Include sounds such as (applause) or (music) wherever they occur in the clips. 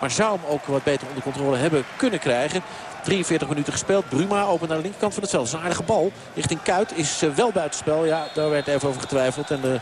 Maar zou hem ook wat beter onder controle hebben kunnen krijgen. 43 minuten gespeeld. Bruma opent naar de linkerkant van het veld. Een aardige bal. Richting Kuit is wel buitenspel. Ja, daar werd even over getwijfeld. En de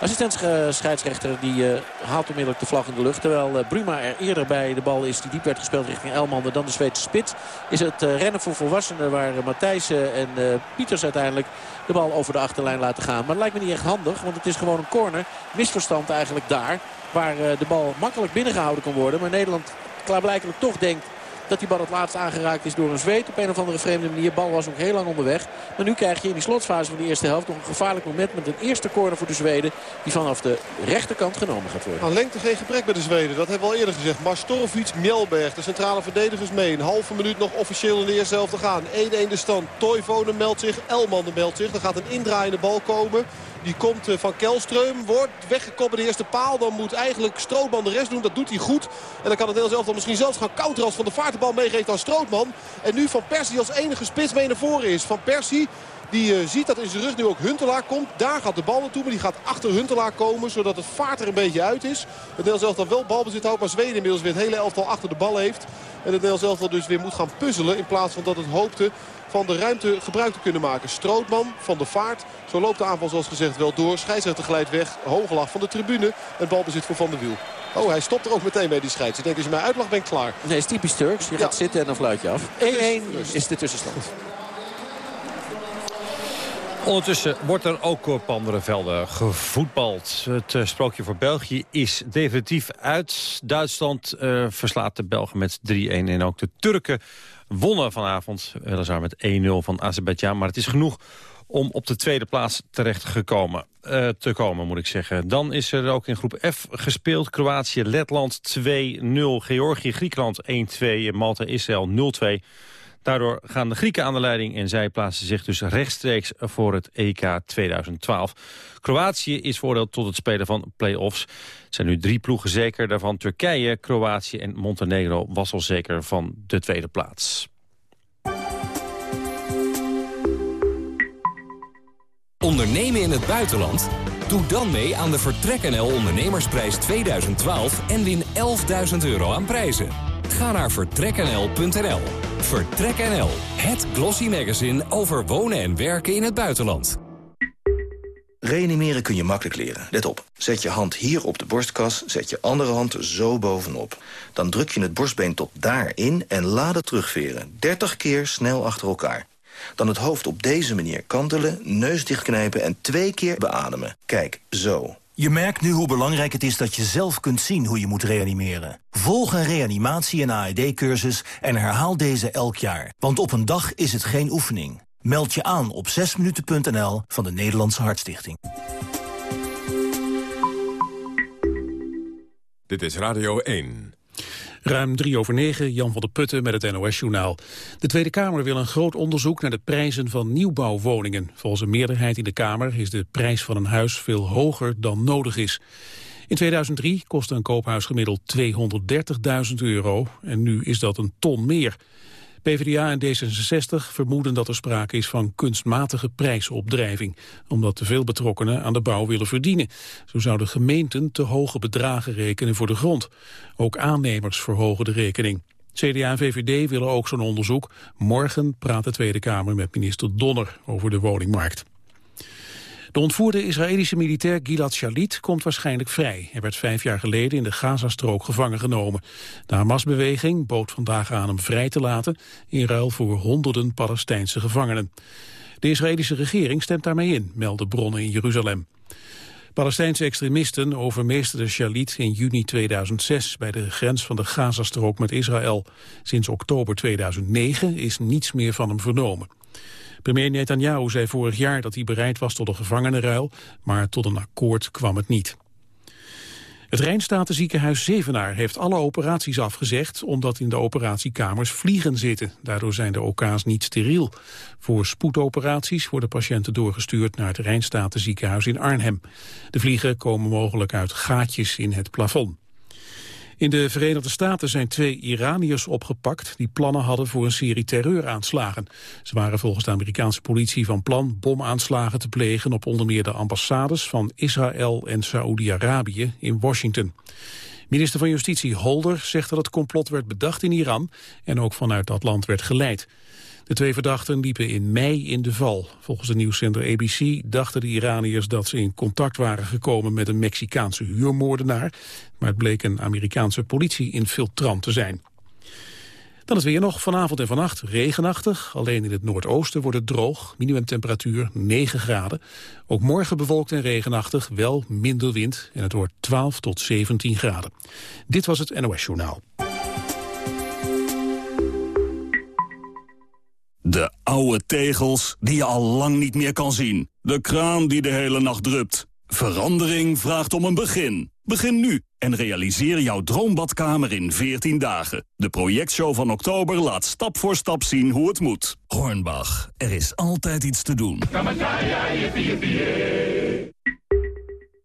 Assistent scheidsrechter die uh, haalt onmiddellijk de vlag in de lucht. Terwijl Bruma er eerder bij de bal is die diep werd gespeeld richting Elman. Dan de Zweedse spits. Is het rennen voor volwassenen waar Matthijs en Pieters uiteindelijk de bal over de achterlijn laten gaan. Maar het lijkt me niet echt handig. Want het is gewoon een corner. Misverstand eigenlijk daar. Waar de bal makkelijk binnengehouden kan worden. Maar Nederland klaarblijkelijk toch denkt dat die bal het laatst aangeraakt is door een zweet. Op een of andere vreemde manier. Bal was nog heel lang onderweg. Maar nu krijg je in die slotfase van de eerste helft nog een gevaarlijk moment. Met een eerste corner voor de Zweden. Die vanaf de rechterkant genomen gaat worden. Aan lengte geen gebrek bij de Zweden. Dat hebben we al eerder gezegd. Mastorovic, Mjelberg. De centrale verdedigers mee. Een halve minuut nog officieel in de eerste helft te gaan. 1-1 de stand. Toivonen meldt zich. Elman meldt zich. Er gaat een indraaiende bal komen. Die komt eh, van Kelström. Wordt weggekomen bij de eerste paal. Dan moet eigenlijk Strootman de rest doen. Dat doet hij goed. En dan kan het heel zelf dan misschien zelfs gaan counteren als Van de Vaart de bal meegeeft aan Strootman. En nu Van Persie als enige spits mee naar voren is. Van Persie die uh, ziet dat in zijn rug nu ook Huntelaar komt. Daar gaat de bal naartoe, maar die gaat achter Huntelaar komen. Zodat het vaart er een beetje uit is. Het Nederlands elftal wel balbezit houdt. Maar Zweden inmiddels weer het hele elftal achter de bal heeft. En het Nederlands elftal dus weer moet gaan puzzelen. In plaats van dat het hoopte van de ruimte gebruik te kunnen maken. Strootman van de vaart. Zo loopt de aanval zoals gezegd wel door. Scheidsrechter glijdt weg. Hoge lach van de tribune. En balbezit voor Van der Wiel. Oh, hij stopt er ook meteen bij die scheids. Ik denk, als je mij uitlacht, ben ik klaar. Nee, het is typisch Turks. Je gaat zitten en dan fluit je af. 1-1 is de tussenstand. Ondertussen wordt er ook op andere velden gevoetbald. Het uh, sprookje voor België is definitief uit. Duitsland uh, verslaat de Belgen met 3-1 en ook de Turken wonnen vanavond. Weliswaar met 1-0 van Azerbeidzjan. Maar het is genoeg om op de tweede plaats terecht gekomen, uh, te komen, moet ik zeggen. Dan is er ook in groep F gespeeld. Kroatië, Letland 2-0, Georgië, Griekenland 1-2, Malta, Israël 0-2. Daardoor gaan de Grieken aan de leiding en zij plaatsen zich dus rechtstreeks voor het EK 2012. Kroatië is voordeeld tot het spelen van play-offs. Er zijn nu drie ploegen zeker, daarvan Turkije, Kroatië en Montenegro was al zeker van de tweede plaats. Ondernemen in het buitenland? Doe dan mee aan de Vertrek NL Ondernemersprijs 2012 en win 11.000 euro aan prijzen. Ga naar vertreknl.nl. Vertrek NL, het glossy magazine over wonen en werken in het buitenland. Reanimeren kun je makkelijk leren. Let op. Zet je hand hier op de borstkas, zet je andere hand zo bovenop. Dan druk je het borstbeen tot daarin en laat het terugveren. 30 keer snel achter elkaar. Dan het hoofd op deze manier kantelen, neus dichtknijpen en twee keer beademen. Kijk, zo. Je merkt nu hoe belangrijk het is dat je zelf kunt zien hoe je moet reanimeren. Volg een reanimatie- en AED-cursus en herhaal deze elk jaar. Want op een dag is het geen oefening. Meld je aan op 6minuten.nl van de Nederlandse Hartstichting. Dit is Radio 1. Ruim drie over negen, Jan van der Putten met het NOS-journaal. De Tweede Kamer wil een groot onderzoek naar de prijzen van nieuwbouwwoningen. Volgens een meerderheid in de Kamer is de prijs van een huis veel hoger dan nodig is. In 2003 kostte een koophuis gemiddeld 230.000 euro en nu is dat een ton meer. PvdA en D66 vermoeden dat er sprake is van kunstmatige prijsopdrijving, omdat te veel betrokkenen aan de bouw willen verdienen. Zo zouden gemeenten te hoge bedragen rekenen voor de grond. Ook aannemers verhogen de rekening. CDA en VVD willen ook zo'n onderzoek. Morgen praat de Tweede Kamer met minister Donner over de woningmarkt. De ontvoerde Israëlische militair Gilad Shalit komt waarschijnlijk vrij. Hij werd vijf jaar geleden in de Gazastrook gevangen genomen. De Hamas-beweging bood vandaag aan hem vrij te laten... in ruil voor honderden Palestijnse gevangenen. De Israëlische regering stemt daarmee in, melden bronnen in Jeruzalem. Palestijnse extremisten overmeesterden Shalit in juni 2006... bij de grens van de Gazastrook met Israël. Sinds oktober 2009 is niets meer van hem vernomen. Premier Netanyahu zei vorig jaar dat hij bereid was tot een gevangenenruil, maar tot een akkoord kwam het niet. Het Rijnstatenziekenhuis Zevenaar heeft alle operaties afgezegd... omdat in de operatiekamers vliegen zitten. Daardoor zijn de OK's niet steriel. Voor spoedoperaties worden patiënten doorgestuurd... naar het Rijnstatenziekenhuis in Arnhem. De vliegen komen mogelijk uit gaatjes in het plafond. In de Verenigde Staten zijn twee Iraniërs opgepakt... die plannen hadden voor een serie terreuraanslagen. Ze waren volgens de Amerikaanse politie van plan bomaanslagen te plegen... op onder meer de ambassades van Israël en Saoedi-Arabië in Washington. Minister van Justitie Holder zegt dat het complot werd bedacht in Iran en ook vanuit dat land werd geleid. De twee verdachten liepen in mei in de val. Volgens het nieuwszender ABC dachten de Iraniërs dat ze in contact waren gekomen met een Mexicaanse huurmoordenaar, maar het bleek een Amerikaanse politie-infiltrant te zijn. Dan is weer nog vanavond en vannacht regenachtig. Alleen in het noordoosten wordt het droog. Minimumtemperatuur 9 graden. Ook morgen bewolkt en regenachtig, wel minder wind. En het wordt 12 tot 17 graden. Dit was het NOS Journaal. De oude tegels die je al lang niet meer kan zien. De kraan die de hele nacht drupt. Verandering vraagt om een begin. Begin nu en realiseer jouw droombadkamer in 14 dagen. De projectshow van oktober laat stap voor stap zien hoe het moet. Hornbach, er is altijd iets te doen.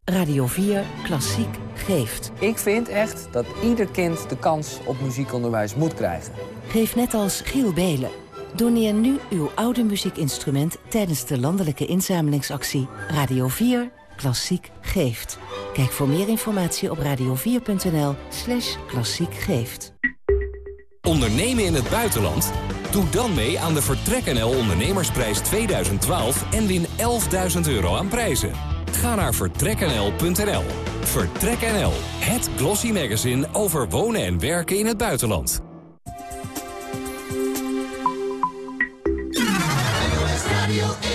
Radio 4 Klassiek geeft. Ik vind echt dat ieder kind de kans op muziekonderwijs moet krijgen. Geef net als Giel Belen. Doneer nu uw oude muziekinstrument tijdens de landelijke inzamelingsactie Radio 4 Klassiek geeft. Kijk voor meer informatie op radio4.nl slash klassiek geeft. Ondernemen in het buitenland? Doe dan mee aan de Vertrek NL Ondernemersprijs 2012 en win 11.000 euro aan prijzen. Ga naar vertreknl.nl. Vertrek NL, het glossy magazine over wonen en werken in het buitenland. Radio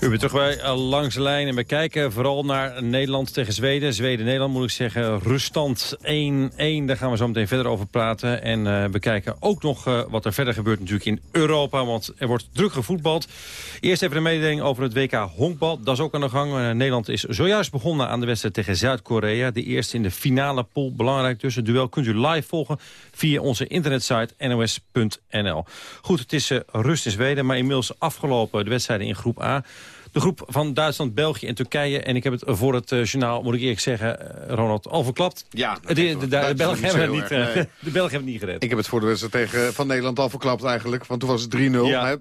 U bent terug bij eh, Langs de Lijn en we kijken vooral naar Nederland tegen Zweden. Zweden-Nederland moet ik zeggen, ruststand 1-1. Daar gaan we zo meteen verder over praten. En uh, we kijken ook nog uh, wat er verder gebeurt natuurlijk in Europa. Want er wordt druk gevoetbald. Eerst even een mededeling over het WK honkbal. Dat is ook aan de gang. Nederland is zojuist begonnen aan de wedstrijd tegen Zuid-Korea. De eerste in de finale pool. Belangrijk dus. Het duel kunt u live volgen via onze internetsite nos.nl. Goed, het is rust in Zweden, maar inmiddels afgelopen de wedstrijden in groep A. De groep van Duitsland, België en Turkije. En ik heb het voor het uh, journaal, moet ik eerlijk zeggen, uh, Ronald, al verklapt. Ja. De, de, de, de Belgen hebben het niet, (laughs) de Belgen hebben het niet gered. Ik heb het voor de wedstrijd tegen van Nederland al verklapt eigenlijk. Want toen was het 3-0. Ja.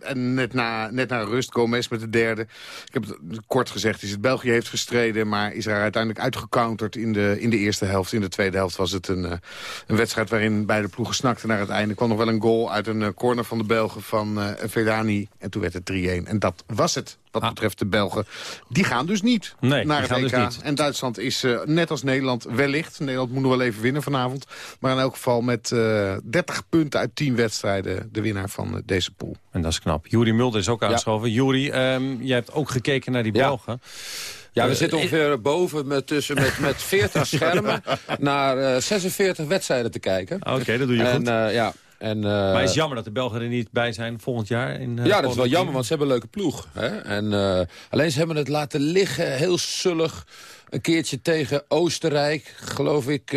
en net na, net na rust, Gomez met de derde. Ik heb het kort gezegd, is het België heeft gestreden. Maar is er uiteindelijk uitgecounterd in de, in de eerste helft. In de tweede helft was het een, een wedstrijd waarin beide ploegen snakten naar het einde. Er kwam nog wel een goal uit een corner van de Belgen van Velani. En toen werd het 3-1. En dat was het wat ah. betreft de Belgen. Die gaan dus niet nee, naar het EK. Dus niet. En Duitsland is uh, net als Nederland wellicht. Nederland moet nog wel even winnen vanavond. Maar in elk geval met uh, 30 punten uit 10 wedstrijden de winnaar van uh, deze pool. En dat is knap. Juri Mulder is ook aangeschoven. Ja. Juri, um, jij hebt ook gekeken naar die Belgen. Ja. Ja, we zitten ongeveer boven met, tussen met, met 40 (laughs) schermen naar uh, 46 wedstrijden te kijken. Oké, okay, dat doe je en, goed. Uh, ja, en, uh, maar het is jammer dat de Belgen er niet bij zijn volgend jaar? In, uh, ja, dat is wel jammer, want ze hebben een leuke ploeg. Hè? En, uh, alleen ze hebben het laten liggen, heel zullig. Een keertje tegen Oostenrijk, geloof ik,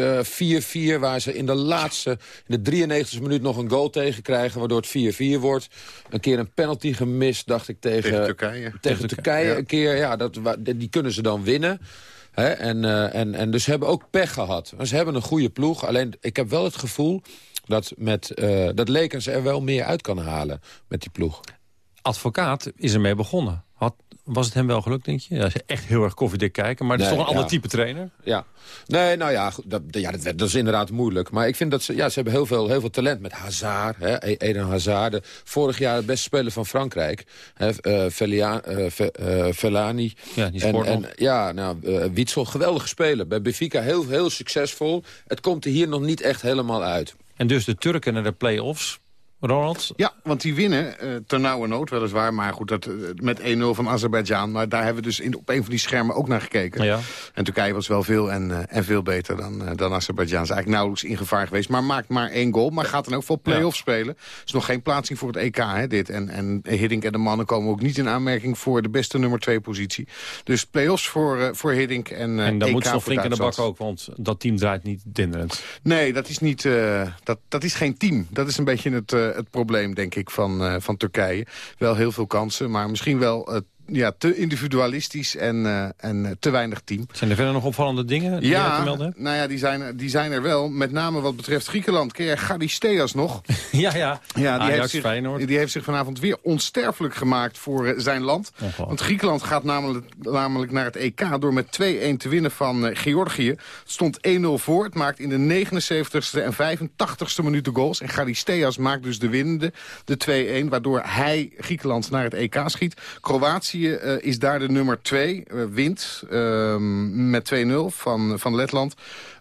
4-4... waar ze in de laatste, in de 93e minuut nog een goal tegen krijgen... waardoor het 4-4 wordt. Een keer een penalty gemist, dacht ik, tegen, tegen Turkije. Tegen, tegen Turkije ja. een keer. Ja, dat, die kunnen ze dan winnen. He, en, uh, en, en dus ze hebben ook pech gehad. Ze hebben een goede ploeg. Alleen, ik heb wel het gevoel dat, met, uh, dat Lekens er wel meer uit kan halen met die ploeg. Advocaat is ermee begonnen. Had, was het hem wel gelukt, denk je? Ja, echt heel erg koffiedik kijken, maar het nee, is toch een ja. ander type trainer? Ja. Nee, nou ja, dat, ja dat, dat, is inderdaad moeilijk. Maar ik vind dat ze, ja, ze hebben heel veel, heel veel talent met Hazard. Hè, Eden Hazard, de, vorig jaar de beste speler van Frankrijk. Hè, uh, Velia, uh, Ve, uh, Velani. Ja, die en, en, ja, nou, Witsel, geweldige speler. Bij Benfica heel, heel succesvol. Het komt er hier nog niet echt helemaal uit. En dus de Turken naar de play-offs. Ronald? Ja, want die winnen uh, ter nauwe nood weliswaar. Maar goed, dat, uh, met 1-0 van Azerbeidzjan. Maar daar hebben we dus in, op een van die schermen ook naar gekeken. Ja. En Turkije was wel veel en, uh, en veel beter dan, dan Azerbeidzjan. Is eigenlijk nauwelijks in gevaar geweest. Maar maakt maar één goal. Maar gaat dan ook voor play-off ja. spelen. is nog geen plaatsing voor het EK, hè, dit. En, en Hiddink en de mannen komen ook niet in aanmerking... voor de beste nummer 2 positie. Dus play-offs voor, voor Hiddink en En dan EK moet ze nog flink in de bak ook. Want dat team draait niet dinderend. Nee, dat is, niet, dat, dat is geen team. Dat is een beetje het, het probleem, denk ik, van, uh, van Turkije. Wel heel veel kansen, maar misschien wel uh, ja, te individualistisch en, uh, en te weinig team. Zijn er verder nog opvallende dingen die ja, je te melden hebt? nou ja, die zijn, die zijn er wel. Met name wat betreft Griekenland. Ken jij Garisteas nog? (laughs) ja, ja. ja die, Ajax, heeft zich, Feyenoord. die heeft zich vanavond weer onsterfelijk gemaakt voor uh, zijn land. Want Griekenland gaat namelijk, namelijk naar het EK door met 2-1 te winnen van uh, Georgië. Het stond 1-0 voor. Het maakt in de 79ste en 85ste minuut de goals. En Garisteas maakt dus de winnende, de 2-1. Waardoor hij Griekenland naar het EK schiet. Kroatië uh, is daar de nummer 2. wint met 2-0 van, van Letland.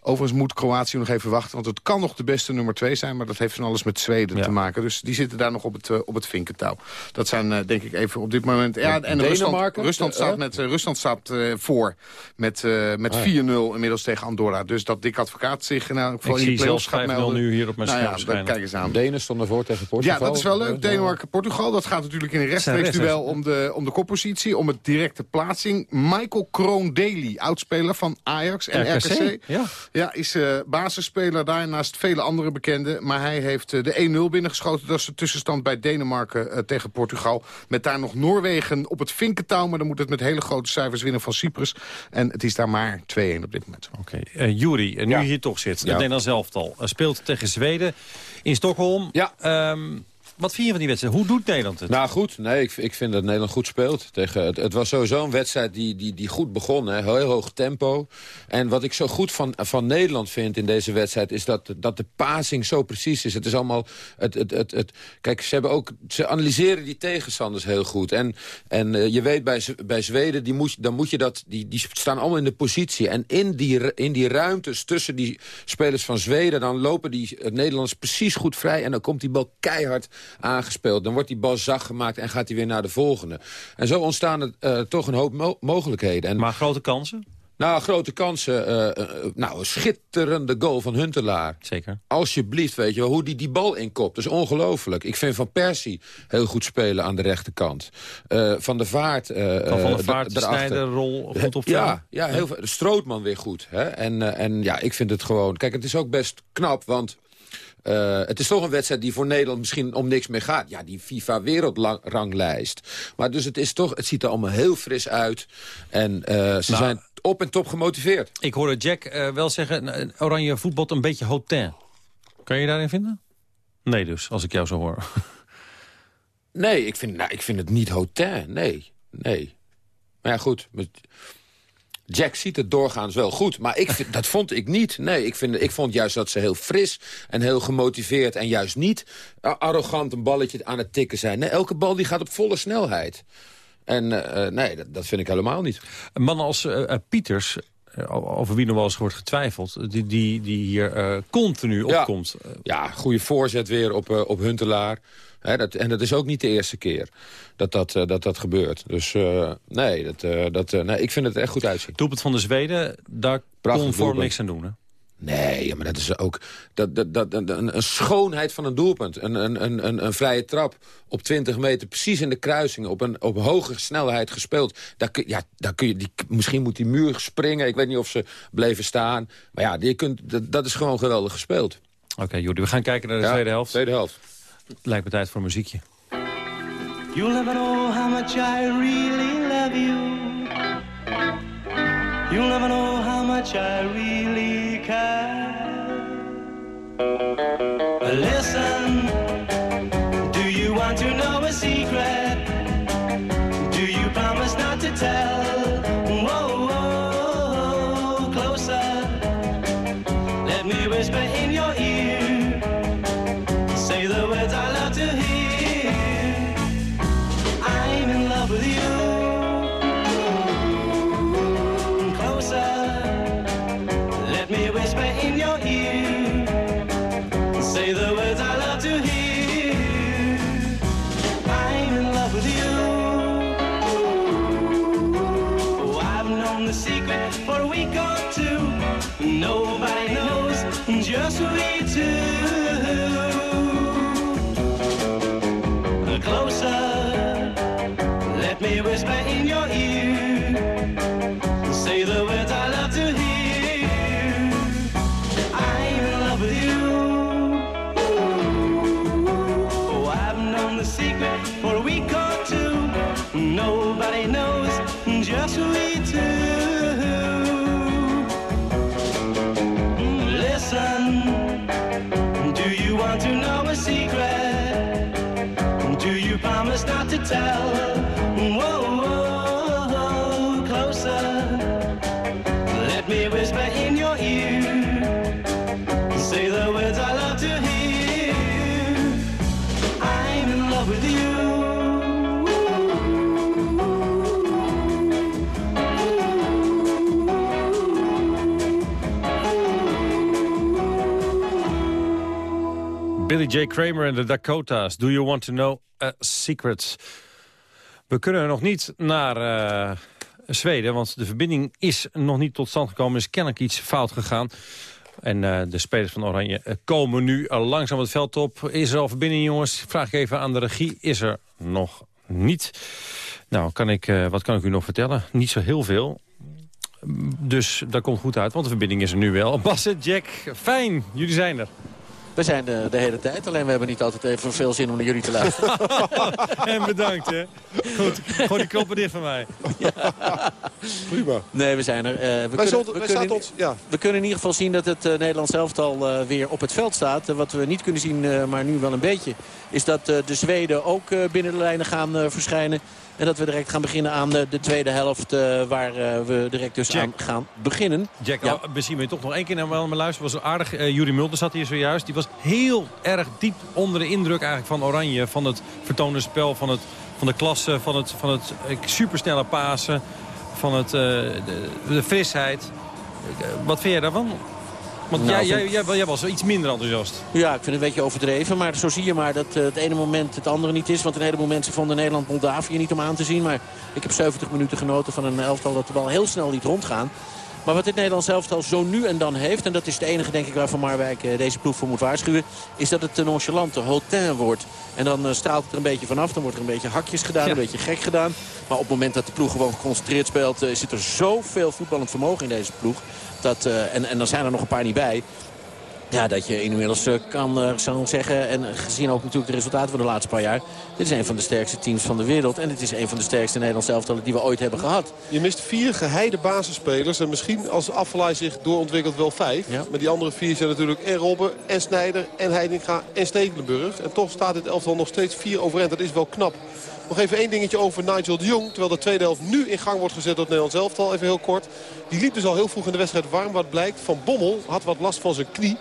Overigens moet Kroatië nog even wachten, want het kan nog de beste nummer 2 zijn... maar dat heeft van alles met Zweden ja. te maken. Dus die zitten daar nog op het, uh, op het vinkentouw. Dat zijn uh, denk ik even op dit moment... Ja, en Rusland, Rusland staat, met, uh, Rusland staat voor met, met ah, 4-0 inmiddels tegen Andorra. Dus dat Dick Advocaat zich nou, voor in die play-offs gaat melden. nu hier op mijn nou ja, kijk eens aan. Denen stonden voor tegen Portugal. Ja, dat is wel leuk. Denemarken-Portugal. Dat gaat natuurlijk in een rechtstreeks duel om de, om de koppositie. Om het directe plaatsing. Michael Kroon-Daly, oudspeler van Ajax en RKC. RKC. Ja. Ja, is uh, basisspeler daar naast vele andere bekenden. Maar hij heeft uh, de 1-0 binnengeschoten. Dat is de tussenstand bij Denemarken uh, tegen Portugal. Met daar nog Noorwegen op het vinkentouw. Maar dan moet het met hele grote cijfers winnen van Cyprus. En het is daar maar 2-1 op dit moment. Oké, okay. Juri, nu ja. hier toch zit. Het ja. Nederlands elftal speelt tegen Zweden in Stockholm. Ja. Um, wat vind je van die wedstrijd? Hoe doet Nederland het? Nou goed, nee, ik, ik vind dat Nederland goed speelt. Tegen, het, het was sowieso een wedstrijd die, die, die goed begon. Hè. Heel hoog tempo. En wat ik zo goed van, van Nederland vind in deze wedstrijd... is dat, dat de passing zo precies is. Het is allemaal... Het, het, het, het, kijk, ze, hebben ook, ze analyseren die tegenstanders heel goed. En, en uh, je weet bij, bij Zweden, die moet, dan moet je dat, die, die staan allemaal in de positie. En in die, in die ruimtes tussen die spelers van Zweden... dan lopen die Nederlanders precies goed vrij. En dan komt die bal keihard aangespeeld. Dan wordt die bal zacht gemaakt en gaat hij weer naar de volgende. En zo ontstaan er uh, toch een hoop mo mogelijkheden. En, maar grote kansen? Nou, grote kansen. Uh, uh, nou, een schitterende goal van Huntelaar. Zeker. Alsjeblieft, weet je wel, hoe die die bal inkopt. Dat is ongelooflijk. Ik vind Van Persie heel goed spelen aan de rechterkant. Uh, van der Vaart... van, van der Vaart, de Snijderrol goed op Ja, ja heel veel. Strootman weer goed. Hè? En, en ja, ik vind het gewoon... Kijk, het is ook best knap, want... Uh, het is toch een wedstrijd die voor Nederland misschien om niks meer gaat. Ja, die FIFA-wereldranglijst. Maar dus het, is toch, het ziet er allemaal heel fris uit. En uh, ze nou, zijn op en top gemotiveerd. Ik hoorde Jack uh, wel zeggen, oranje voetbal een beetje hotin. Kan je daarin vinden? Nee dus, als ik jou zo hoor. nee, ik vind, nou, ik vind het niet hotin. Nee, nee. Maar ja, goed... Jack ziet het doorgaans wel goed, maar ik vind, dat vond ik niet. Nee, ik, vind, ik vond juist dat ze heel fris en heel gemotiveerd... en juist niet arrogant een balletje aan het tikken zijn. Nee, elke bal die gaat op volle snelheid. En uh, nee, dat, dat, vind ik helemaal niet. Een man als uh, Pieters, over wie nog wel eens wordt getwijfeld... die, die, die hier continu opkomt. Ja, ja goede voorzet weer op, op Huntelaar. He, dat, en dat is ook niet de eerste keer dat dat, uh, dat, dat gebeurt. Dus uh, nee, dat, uh, dat, nee, ik vind het echt goed uitzien. Doelpunt van de Zweden, daar Prachtig kon vorm niks aan doen, hè? Nee, maar dat is ook dat, dat, dat, een, een schoonheid van een doelpunt. Een, een, een, een vrije trap op 20 meter, precies in de kruising... op een op hoge snelheid gespeeld. Daar kun, ja, daar kun je, die, misschien moet die muur springen. Ik weet niet of ze bleven staan. Maar ja, die kunt, dat, dat is gewoon geweldig gespeeld. Oké, okay, Jordi, we gaan kijken naar de ja, tweede helft. tweede helft. Lijkt me tijd voor muziekje. You'll never know how much I really love you. You'll never know how much I really Billy. Kramer en de Dakota's. Do you want to know a secret? We kunnen nog niet naar eh, Zweden, want de verbinding is nog niet tot stand gekomen. is kennelijk iets fout gegaan. En eh, de spelers van Oranje eh, komen nu langzaam het veld op. Is er al verbinding, jongens? Vraag ik even aan de regie. Is er nog niet. Nou, kan ik, wat kan ik u nog vertellen? Niet zo heel veel. Dus dat komt goed uit, want de verbinding is er nu wel. (laughs) Bas en Jack, fijn, jullie zijn er. We zijn de, de hele tijd, alleen we hebben niet altijd even veel zin om naar jullie te luisteren. (laughs) en bedankt, hè. Goed, gewoon die koppen dicht van mij. Prima. Nee, we zijn er. Eh, we, Wij kunnen, we, wij kunnen, zaten ons- ja. we kunnen in ieder geval zien dat het uh, Nederlands elftal uh, weer op het veld staat. Uh, wat we niet kunnen zien, uh, maar nu wel een beetje... is dat uh, de Zweden ook uh, binnen de lijnen gaan uh, verschijnen. En dat we direct gaan beginnen aan de, de tweede helft... Uh, waar uh, we direct dus Jack. aan gaan beginnen. Jack, Ja. ja. misschien wil je toch nog één keer naar me luisteren. was aardig. Uh, Jurie Mulder zat hier zojuist. Die was heel erg diep onder de indruk eigenlijk van Oranje. Van het vertonen spel, van, het, van de klasse, van het, van het eh, supersnelle pasen. Van het, eh, de, de frisheid. Eh, wat vind jij daarvan? Want Nou, jij, jij, jij, jij was iets minder enthousiast. Ja, ik vind het een beetje overdreven. Maar zo zie je maar dat eh, het ene moment het andere niet is. Want een heleboel mensen vonden Nederland-Moldavië niet om aan te zien. Maar ik heb 70 minuten genoten van een elftal dat de bal heel snel liet rondgaan. Maar wat dit Nederlands elftal zo nu en dan heeft... en dat is de enige, denk ik, waar Van Marwijk eh, deze ploeg voor moet waarschuwen... is dat het een nonchalante hautain wordt. En dan eh, straalt het er een beetje vanaf. Dan wordt er een beetje hakjes gedaan, Ja. een beetje gek gedaan. Maar op het moment dat de ploeg gewoon geconcentreerd speelt... zit er zoveel voetballend vermogen in deze ploeg. Dat, eh, en, en dan zijn er nog een paar niet bij. Ja, dat je inmiddels eh, kan eh, zou zeggen, en gezien ook natuurlijk de resultaten van de laatste paar jaar... dit is een van de sterkste teams van de wereld. En dit is een van de sterkste Nederlandse elftallen die we ooit hebben gehad. Je mist vier geheide basisspelers. En misschien als Affelay zich doorontwikkelt wel vijf. Ja. Maar die andere vier zijn natuurlijk en Robben, en Snijder, en Heidinga en Stekelenburg. En toch staat dit elftal nog steeds vier overeind. Dat is wel knap. Nog even één dingetje over Nigel de Jong. Terwijl de tweede helft nu in gang wordt gezet door het Nederlands elftal. Even heel kort. Die liep dus al heel vroeg in de wedstrijd warm. Wat blijkt, Van Bommel had wat last van zijn knie.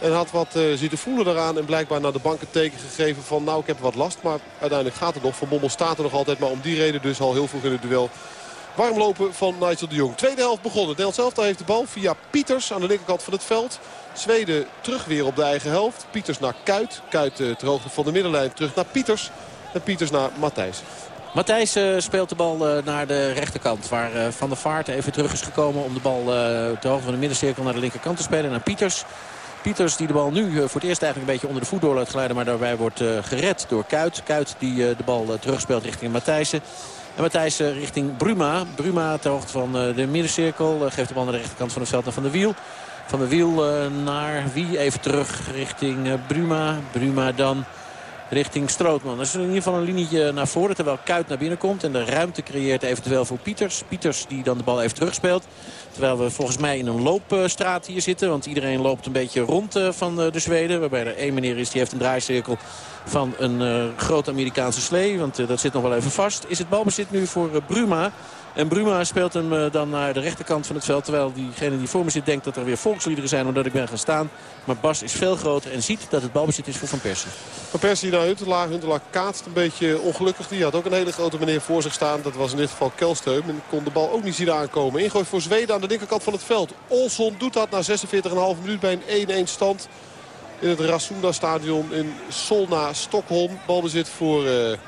En had wat eh, zitten voelen daaraan. En blijkbaar naar de bank een teken gegeven van nou ik heb wat last. Maar uiteindelijk gaat het nog. Van Bommel staat er nog altijd. Maar om die reden dus al heel vroeg in het duel warm lopen van Nigel de Jong. Tweede helft begonnen. Nederlands elftal heeft de bal via Pieters aan de linkerkant van het veld. Zweden terug weer op de eigen helft. Pieters naar Kuit. Kuit eh, ter hoogte van de middenlijn terug naar Pieters. En Pieters naar Matthijs. Matthijs eh, speelt de bal eh, naar de rechterkant. Waar eh, Van der Vaart even terug is gekomen om de bal eh ter hoogte van de middencirkel naar de linkerkant te spelen. Naar Pieters. Pieters die de bal nu eh, voor het eerst eigenlijk een beetje onder de voet door laat glijden. Maar daarbij wordt eh, gered door Kuit. Kuit die eh, de bal eh, terugspeelt richting Matthijssen. En Matthijs eh, richting Bruma. Bruma ter hoogte van eh, de middencirkel. eh, geeft de bal naar de rechterkant van het veld naar Van der Wiel. Van der Wiel eh, naar wie? Even terug richting eh, Bruma. Bruma dan richting Strootman. Dat is in ieder geval een linietje naar voren terwijl Kuit naar binnen komt. En de ruimte creëert eventueel voor Pieters. Pieters die dan de bal even terugspeelt. Terwijl we volgens mij in een loopstraat hier zitten. Want iedereen loopt een beetje rond eh, van eh, de Zweden. Waarbij er één meneer is die heeft een draaicirkel van een eh, grote Amerikaanse slee. Want dat zit nog wel even vast. Is het balbezit nu voor Bruma. En Bruma speelt hem eh, dan naar de rechterkant van het veld. Terwijl diegene die voor me zit denkt dat er weer volksliederen zijn omdat ik ben gaan staan. Maar Bas is veel groter en ziet dat het balbezit is voor Van Persie. Van Persie naar Huntelaar. Huntelaar kaatst een beetje ongelukkig. Die had ook een hele grote meneer voor zich staan. Dat was in dit geval Kelsteum. En kon de bal ook niet zien aankomen. Ingooi voor Zweden aan de linkerkant van het veld. Olsson doet dat na 46,5 minuut bij een 1-1 stand. In het Rasunda stadion in Solna, Stockholm. Balbezit voor... eh,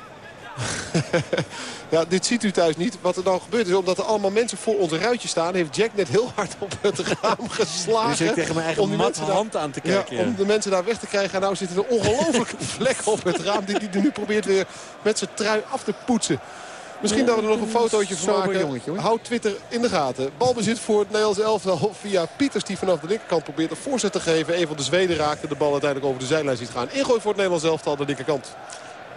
(laughs) ja, dit ziet u thuis niet. Wat er dan gebeurt is, omdat er allemaal mensen voor ons ruitje staan... heeft Jack net heel hard op het raam (laughs) geslagen. Zit ik tegen mijn eigen daar- hand aan te kijken, ja. om de mensen daar weg te krijgen. En nou zitten er ongelofelijke (laughs) vlekken op het raam... die hij nu probeert weer met zijn trui af te poetsen. Misschien dat we er nog een fotootje van maken. jongetje. Houd Twitter in de gaten. Balbezit voor het Nederlands elftal via Pieters... die vanaf de linkerkant probeert een voorzet te geven. Een van de Zweden raakte de bal uiteindelijk over de zijlijn ziet gaan. Ingooi voor het Nederlands elftal aan de linkerkant.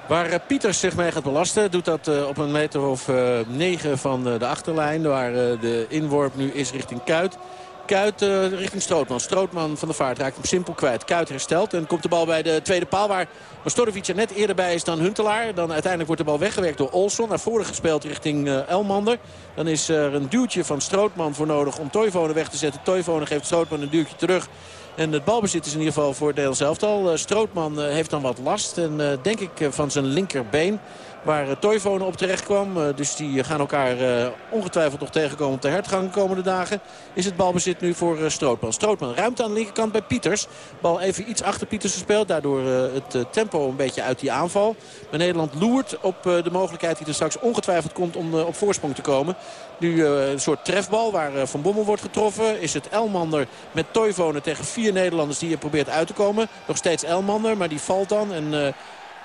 Waar eh, Pieters zich mee gaat belasten, doet dat eh, op een meter of eh, negen van de achterlijn. Waar de inworp nu is richting Kuit. Kuit richting Strootman. Strootman van de vaart raakt hem simpel kwijt. Kuit herstelt en komt de bal bij de tweede paal waar Mastorovic er net eerder bij is dan Huntelaar. Dan uiteindelijk wordt de bal weggewerkt door Olson. Naar voren gespeeld richting Elmander. Dan is er een duwtje van Strootman voor nodig om Toivonen weg te zetten. Toivonen geeft Strootman een duwtje terug. En het balbezit is in ieder geval voor Nederlands elftal. Uh, Strootman heeft dan wat last. En denk ik van zijn linkerbeen. Waar uh, op terecht kwam. Uh, dus die gaan elkaar uh, ongetwijfeld nog tegenkomen op de hertgang de komende dagen. Is het balbezit nu voor Strootman. Strootman ruimte aan de linkerkant bij Pieters. Bal even iets achter Pieters gespeeld. Daardoor het tempo een beetje uit die aanval. Maar Nederland loert op de mogelijkheid die er straks ongetwijfeld komt om op voorsprong te komen. Nu een soort trefbal waar Van Bommel wordt getroffen. Is het Elmander met Toivonen tegen vier Nederlanders die er probeert uit te komen. Nog steeds Elmander, maar die valt dan. En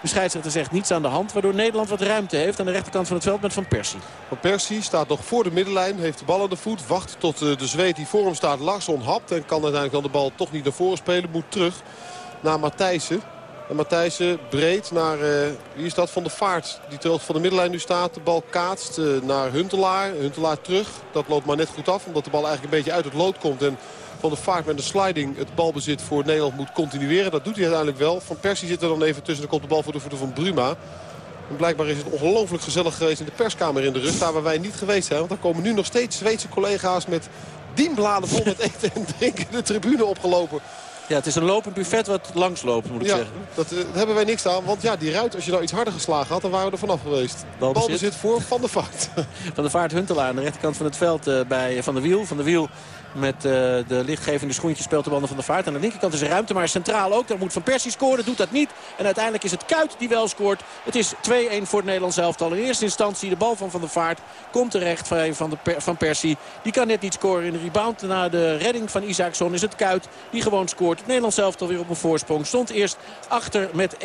de scheidsrechter zegt niets aan de hand. Waardoor Nederland wat ruimte heeft aan de rechterkant van het veld met Van Persie. Van Persie staat nog voor de middenlijn. Heeft de bal aan de voet. Wacht tot de zweet die voor hem staat. Larsson hapt. En kan uiteindelijk dan de bal toch niet naar voren spelen. Moet terug naar Matthijssen. En Matthijssen breed naar, uh, wie is dat, Van de Vaart. Die terug van de middenlijn nu staat. De bal kaatst uh, naar Huntelaar. Huntelaar terug. Dat loopt maar net goed af. Omdat de bal eigenlijk een beetje uit het lood komt. En van de Vaart met de sliding het balbezit voor Nederland moet continueren. Dat doet hij uiteindelijk wel. Van Persie zit er dan even tussen. Dan komt de bal voor de voeten van Bruma. En blijkbaar is het ongelooflijk gezellig geweest in de perskamer in de rust. Daar waar wij niet geweest zijn. Want daar komen nu nog steeds Zweedse collega's met dienbladen vol met eten en drinken de tribune opgelopen. Ja, het is een lopend buffet wat langsloopt, moet ik ja, zeggen. Dat, uh, hebben wij niks aan. Want ja, die ruit, als je nou iets harder geslagen had, dan waren we er vanaf geweest. Balbezit, Balbezit voor Van der Vaart. (laughs) Van der Vaart Huntelaar aan de rechterkant van het veld uh, bij Van der Wiel. Van der Wiel met uh, de lichtgevende schoentjes speelt de banden van de vaart. Aan de linkerkant is er ruimte, maar centraal ook. Daar moet Van Persie scoren, doet dat niet. En uiteindelijk is het Kuit die wel scoort. Het is 2-1 voor het Nederlands elftal. In eerste instantie de bal van Van der Vaart komt terecht van, de van Persie. Die kan net niet scoren in de rebound. Na de redding van Isaacson is het Kuit die gewoon scoort. Het Nederlands elftal weer op een voorsprong. Stond eerst achter met 1-0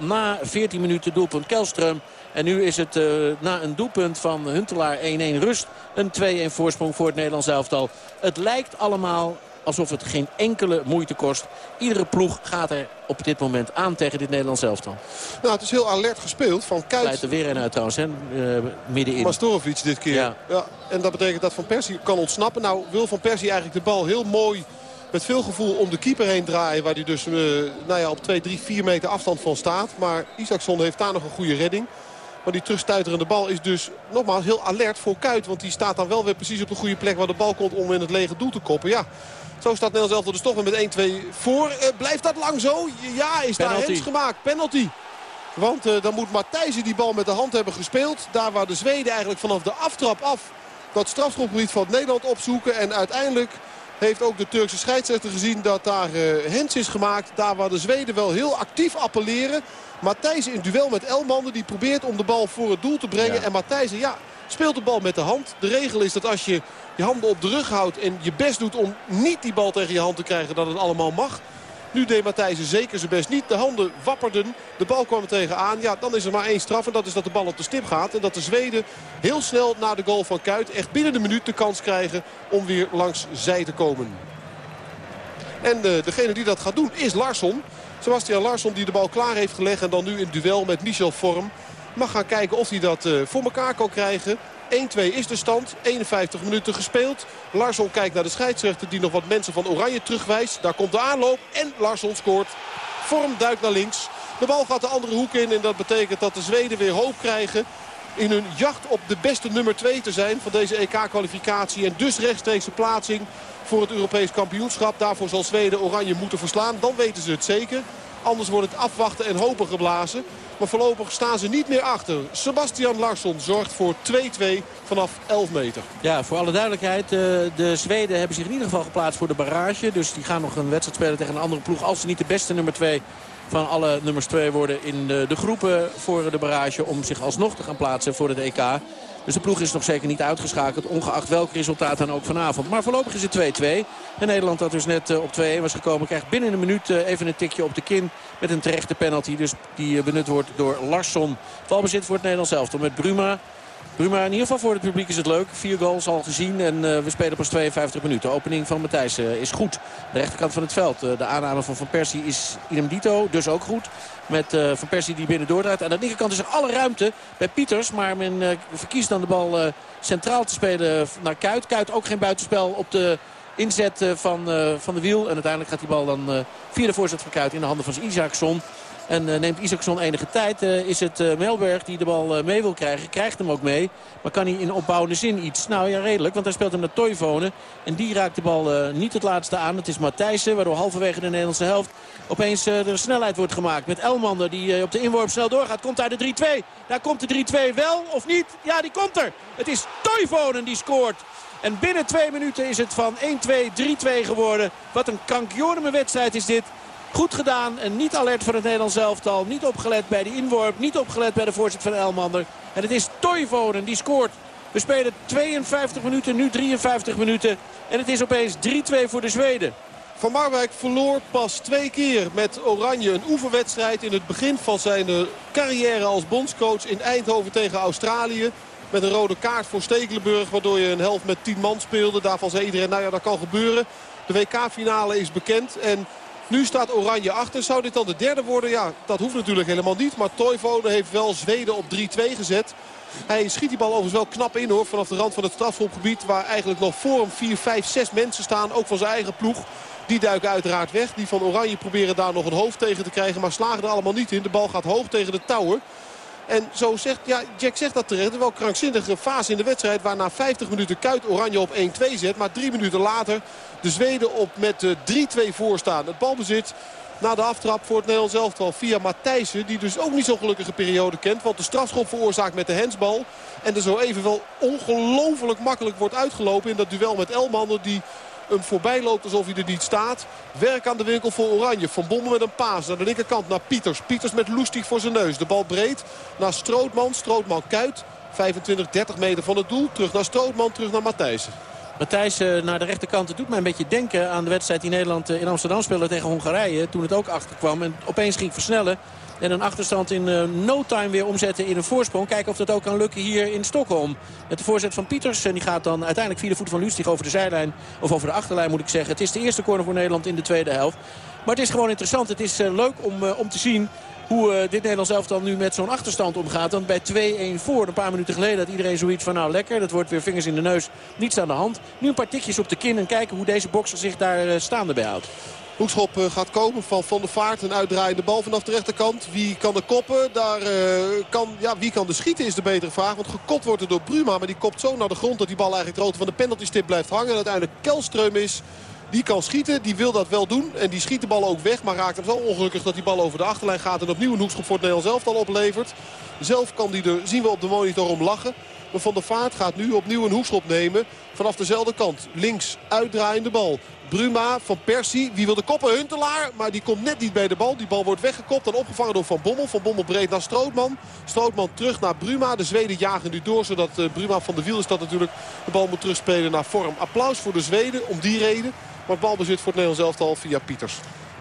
na 14 minuten doelpunt Kelström. En nu is het uh, na een doelpunt van Huntelaar 1-1 rust. Een 2-1 voorsprong voor het Nederlands elftal. Het lijkt allemaal alsof het geen enkele moeite kost. Iedere ploeg gaat er op dit moment aan tegen dit Nederlands elftal. Nou, het is heel alert gespeeld van Kuit. Leidt er weer een uit trouwens, hè? Uh, middenin. Mastorovic dit keer. Ja. ja. En dat betekent dat Van Persie kan ontsnappen. Nou wil Van Persie eigenlijk de bal heel mooi met veel gevoel om de keeper heen draaien. Waar hij dus uh, nou ja, op 2, 3, 4 meter afstand van staat. Maar Isaacson heeft daar nog een goede redding. Maar die terugstuiterende bal is dus nogmaals heel alert voor Kuit. Want die staat dan wel weer precies op de goede plek waar de bal komt om in het lege doel te koppen. Ja, zo staat Nederland zelf dus toch weer met 1-2 voor. Uh, blijft dat lang zo? Ja, is daar hens gemaakt. Penalty. Want uh, dan moet Matthijsen die bal met de hand hebben gespeeld. Daar waar de Zweden eigenlijk vanaf de aftrap af dat strafschopgebied van Nederland opzoeken. En uiteindelijk heeft ook de Turkse scheidsrechter gezien dat daar uh, hens is gemaakt. Daar waar de Zweden wel heel actief appelleren. Matthijs in duel met Elmander. Die probeert om de bal voor het doel te brengen. Ja. En Matthijs ja, speelt de bal met de hand. De regel is dat als je je handen op de rug houdt en je best doet om niet die bal tegen je hand te krijgen. Dat het allemaal mag. Nu deed Matthijs zeker zijn best niet. De handen wapperden. De bal kwam er tegenaan. Ja, dan is er maar één straf. En dat is dat de bal op de stip gaat. En dat de Zweden heel snel na de goal van Kuit echt binnen de minuut de kans krijgen om weer langs zij te komen. En de, degene die dat gaat doen is Larsson. Sebastian Larsson die de bal klaar heeft gelegd. En dan nu in duel met Michel Vorm. Mag gaan kijken of hij dat uh, voor elkaar kan krijgen. 1-2 is de stand. 51 minuten gespeeld. Larsson kijkt naar de scheidsrechter die nog wat mensen van Oranje terugwijst. Daar komt de aanloop en Larsson scoort. Vorm duikt naar links. De bal gaat de andere hoek in en dat betekent dat de Zweden weer hoop krijgen in hun jacht op de beste nummer 2 te zijn van deze EK-kwalificatie. En dus rechtstreekse plaatsing voor het Europees kampioenschap. Daarvoor zal Zweden Oranje moeten verslaan. Dan weten ze het zeker. Anders wordt het afwachten en hopen geblazen. Maar voorlopig staan ze niet meer achter. Sebastian Larsson zorgt voor 2-2 vanaf 11 meter. Ja, voor alle duidelijkheid. De Zweden hebben zich in ieder geval geplaatst voor de barrage. Dus die gaan nog een wedstrijd spelen tegen een andere ploeg. Als ze niet de beste nummer 2 van alle nummers 2 worden in de, de groepen voor de barrage. Om zich alsnog te gaan plaatsen voor het EK. Dus de ploeg is nog zeker niet uitgeschakeld. Ongeacht welk resultaat dan ook vanavond. Maar voorlopig is het 2-2. En Nederland dat dus net op 2-1 was gekomen. Krijgt binnen een minuut even een tikje op de kin. Met een terechte penalty. Dus die benut wordt door Larsson. Valbezit voor het Nederlands elftal met Bruma. Bruma in ieder geval voor het publiek is het leuk. Vier goals al gezien en uh, we spelen pas 52 minuten. De opening van Matthijs uh, is goed. De rechterkant van het veld. Uh, de aanname van Van Persie is idem dito, dus ook goed. Met Van Persie die binnen doordraait. Aan de linkerkant is er alle ruimte bij Pieters. Maar men verkiest dan de bal centraal te spelen naar Kuit. Kuit ook geen buitenspel op de inzet van, van de wiel. En uiteindelijk gaat die bal dan via de voorzet van Kuit in de handen van Isaacson. En uh, neemt Isaacson enige tijd. Uh, is het uh, Melberg die de bal mee wil krijgen. Krijgt hem ook mee. Maar kan hij in opbouwende zin iets? Nou ja, redelijk. Want hij speelt hem naar Toivonen. En die raakt de bal niet het laatste aan. Het is Matthijssen. Waardoor halverwege de Nederlandse helft opeens een snelheid wordt gemaakt. Met Elmander die op de inworp snel doorgaat. Komt daar de 3-2. Daar komt de 3-2 wel of niet? Ja, die komt er. Het is Toivonen die scoort. En binnen twee minuten is het van 1-2, 3-2 geworden. Wat een krankjorme wedstrijd is dit. Goed gedaan en niet alert voor het Nederlands elftal. Niet opgelet bij de inworp. Niet opgelet bij de voorzet van Elmander. En het is Toivonen die scoort. We spelen 52 minuten, nu 53 minuten. En het is opeens 3-2 voor de Zweden. Van Marwijk verloor pas twee keer met Oranje een oefenwedstrijd... in het begin van zijn eh, carrière als bondscoach in Eindhoven tegen Australië. Met een rode kaart voor Stekelenburg, waardoor je een helft met 10 man speelde. Daarvan zei iedereen, nou ja, dat kan gebeuren. De WK-finale is bekend en nu staat Oranje achter. Zou dit dan de derde worden? Ja, dat hoeft natuurlijk helemaal niet. Maar Toivonen heeft wel Zweden op 3-2 gezet. Hij schiet die bal overigens wel knap in hoor. Vanaf de rand van het strafschopgebied. Waar eigenlijk nog voor hem 4, 5, 6 mensen staan. Ook van zijn eigen ploeg. Die duiken uiteraard weg. Die van Oranje proberen daar nog een hoofd tegen te krijgen. Maar slagen er allemaal niet in. De bal gaat hoog tegen de touwen. En zo zegt, ja, Jack zegt dat terecht. Wel een krankzinnige fase in de wedstrijd. Waar na 50 minuten Kuit Oranje op 1-2 zet. Maar drie minuten later de Zweden op met 3-2 voor staan. Het balbezit na de aftrap voor het Nederlands elftal via Matthijssen. Die dus ook niet zo'n gelukkige periode kent. Want de strafschop veroorzaakt met de hensbal. En er zo even wel ongelooflijk makkelijk wordt uitgelopen in dat duel met Elmander. Die hem voorbij loopt alsof hij er niet staat. Werk aan de winkel voor Oranje. Van Bommel met een paas naar de linkerkant naar Pieters. Pieters met Loestig voor zijn neus. De bal breed naar Strootman. Strootman Kuit. 25, 30 meter van het doel. Terug naar Strootman, terug naar Matthijssen. Matthijs naar de rechterkant. Het doet mij een beetje denken aan de wedstrijd die Nederland in Amsterdam speelde tegen Hongarije. Toen het ook achterkwam en opeens ging versnellen. En een achterstand in uh, no time weer omzetten in een voorsprong. Kijken of dat ook kan lukken hier in Stockholm. Met de voorzet van Pieters. En die gaat dan uiteindelijk via de voet van Lustig over de zijlijn. Of over de achterlijn moet ik zeggen. Het is de eerste corner voor Nederland in de tweede helft. Maar het is gewoon interessant. Het is uh, leuk om, uh, om te zien hoe uh, dit Nederlands elftal nu met zo'n achterstand omgaat. Want bij 2-1 voor, een paar minuten geleden, had iedereen zoiets van nou lekker. Dat wordt weer vingers in de neus, niets aan de hand. Nu een paar tikjes op de kin en kijken hoe deze bokser zich daar staande bij houdt. Hoekschop uh, gaat komen van Van der Vaart. Een uitdraaiende bal vanaf de rechterkant. Wie kan de koppen? Daar, uh, kan, ja, wie kan de schieten is de betere vraag. Want gekopt wordt er door Bruma. Maar die kopt zo naar de grond dat die bal eigenlijk rood van de penaltystip blijft hangen. En uiteindelijk Kelström is die kan schieten, die wil dat wel doen. En die schiet de bal ook weg, maar raakt hem zo ongelukkig dat die bal over de achterlijn gaat. En opnieuw een hoekschop voor het Nederlands elftal oplevert. Zelf kan die er, zien we op de monitor, om lachen. Van der Vaart gaat nu opnieuw een hoekschop nemen. Vanaf dezelfde kant. Links uitdraaiende bal. Bruma van Persie. Wie wil de koppen? Huntelaar. Maar die komt net niet bij de bal. Die bal wordt weggekopt. Dan opgevangen door Van Bommel. Van Bommel breed naar Strootman. Strootman terug naar Bruma. De Zweden jagen nu door. Zodat uh, Bruma van de wiel is dat natuurlijk de bal moet terugspelen naar vorm. Applaus voor de Zweden om die reden. Maar balbezit voor het Nederlands elftal via Pieters.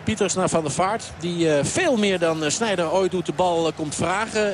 Pieters naar Van der Vaart. Die uh, veel meer dan uh, Snijder ooit doet de bal komt vragen.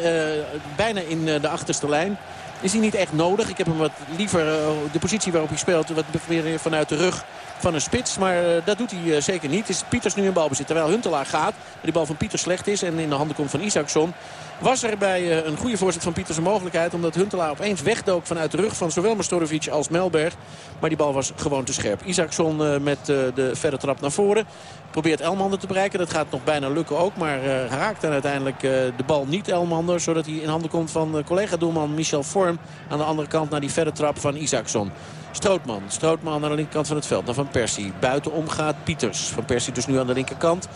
bijna in de achterste lijn. Is hij niet echt nodig. Ik heb hem wat liever de positie waarop hij speelt. Wat meer vanuit de rug van een spits. Maar uh, dat doet hij uh, zeker niet. Is Pieters nu in balbezit. Terwijl Huntelaar gaat. Die bal van Pieters slecht is. En in de handen komt van Isaacson. Was er bij een goede voorzet van Pieters een mogelijkheid. Omdat Huntelaar opeens wegdook vanuit de rug van zowel Mastorovic als Melberg. Maar die bal was gewoon te scherp. Isaacson met de verre trap naar voren. Probeert Elmander te bereiken. Dat gaat nog bijna lukken ook. Maar raakt dan uiteindelijk de bal niet Elmander. Zodat hij in handen komt van collega-doelman Michel Vorm. Aan de andere kant naar die verre trap van Isaacson. Strootman. Strootman aan de linkerkant van het veld. Naar Van Persie. Buitenom gaat Pieters. Van Persie dus nu aan de linkerkant.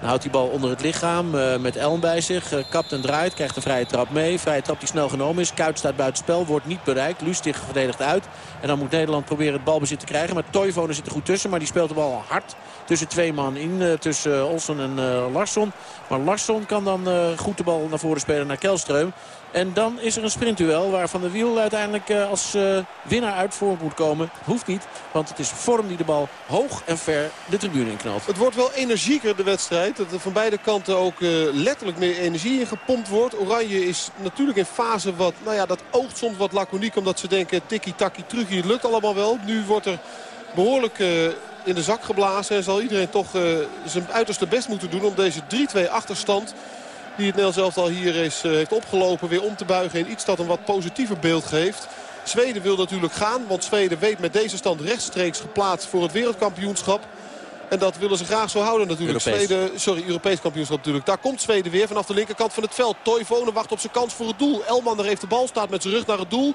Dan houdt die bal onder het lichaam uh, met Elm bij zich. Uh, kapt en draait, krijgt een vrije trap mee. Vrije trap die snel genomen is. Kuit staat buitenspel, wordt niet bereikt. Lustig verdedigt uit. En dan moet Nederland proberen het balbezit te krijgen. Maar Toivonen zit er goed tussen. Maar die speelt de bal hard tussen twee man in. Uh, tussen Olsen en Larsson. Maar Larsson kan dan goed de bal naar voren spelen naar Kelström. En dan is er een sprintduel waar Van der Wiel uiteindelijk uh, als uh, winnaar uit voor moet komen. Hoeft niet, want het is Vorm die de bal hoog en ver de tribune inknalt. Het wordt wel energieker de wedstrijd. Dat er van beide kanten ook uh, letterlijk meer energie in gepompt wordt. Oranje is natuurlijk in fase wat, nou ja, dat oogt soms wat laconiek. Omdat ze denken tikkie-takkie terug het lukt allemaal wel. Nu wordt er behoorlijk in de zak geblazen. En zal iedereen toch zijn uiterste best moeten doen om deze 3-2 achterstand die het Nederlands elftal hier is, uh, heeft opgelopen weer om te buigen in iets dat een wat positiever beeld geeft. Zweden wil natuurlijk gaan. Want Zweden weet met deze stand rechtstreeks geplaatst voor het wereldkampioenschap. En dat willen ze graag zo houden natuurlijk. Europees. Zweden, sorry, Europees kampioenschap natuurlijk. Daar komt Zweden weer vanaf de linkerkant van het veld. Toivonen wacht op zijn kans voor het doel. Elmander heeft de bal, staat met zijn rug naar het doel.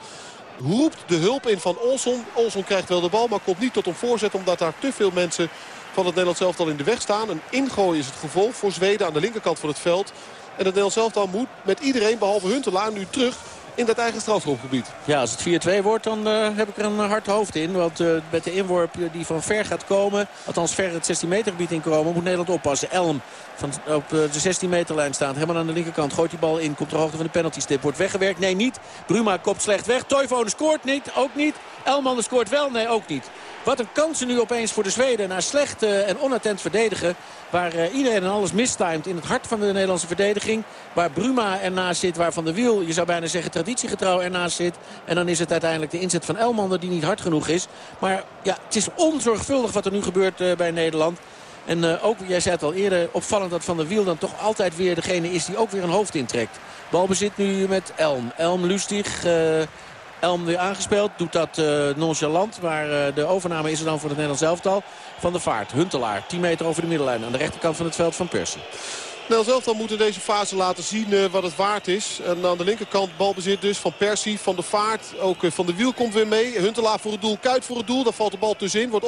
Roept de hulp in van Olsson. Olsson krijgt wel de bal, maar komt niet tot een voorzet. Omdat daar te veel mensen van het Nederlands elftal in de weg staan. Een ingooi is het gevolg voor Zweden aan de linkerkant van het veld. En het Nederlands elftal moet met iedereen, behalve Huntelaar, nu terug in dat eigen strafschopgebied. Ja, als het 4-2 wordt, dan eh, heb ik er een hard hoofd in. Want eh, met de inworp die van ver gaat komen, althans ver het 16 meter gebied inkomen, moet Nederland oppassen. Elm van, op eh, de 16 meter lijn staat, helemaal aan de linkerkant. Gooit die bal in, komt ter hoogte van de penalty stip. Wordt weggewerkt, nee niet. Bruma kopt slecht weg. Toivonen scoort niet, ook niet. Elman scoort wel, nee ook niet. Wat een kansen nu opeens voor de Zweden. Na slecht eh, en onattent verdedigen. Waar eh, iedereen en alles mistimed in het hart van de Nederlandse verdediging. Waar Bruma ernaast zit. Waar Van der Wiel, je zou bijna zeggen traditiegetrouw ernaast zit. En dan is het uiteindelijk de inzet van Elmander die niet hard genoeg is. Maar ja, het is onzorgvuldig wat er nu gebeurt eh, bij Nederland. En ook, jij zei het al eerder, opvallend dat Van der Wiel dan toch altijd weer degene is die ook weer een hoofd intrekt. Balbezit nu met Elm. Elm Lustig. Elm weer aangespeeld. Doet dat eh, nonchalant. Maar eh, de overname is er dan voor het Nederlands elftal. Van de Vaart. Huntelaar. 10 meter over de middellijn. Aan de rechterkant van het veld van Persie. Nederlands elftal moet in deze fase laten zien eh, wat het waard is. En aan de linkerkant balbezit dus van Persie, van de Vaart. Ook van de Wiel komt weer mee. Huntelaar voor het doel, Kuit voor het doel. Daar valt de bal tussenin. Wordt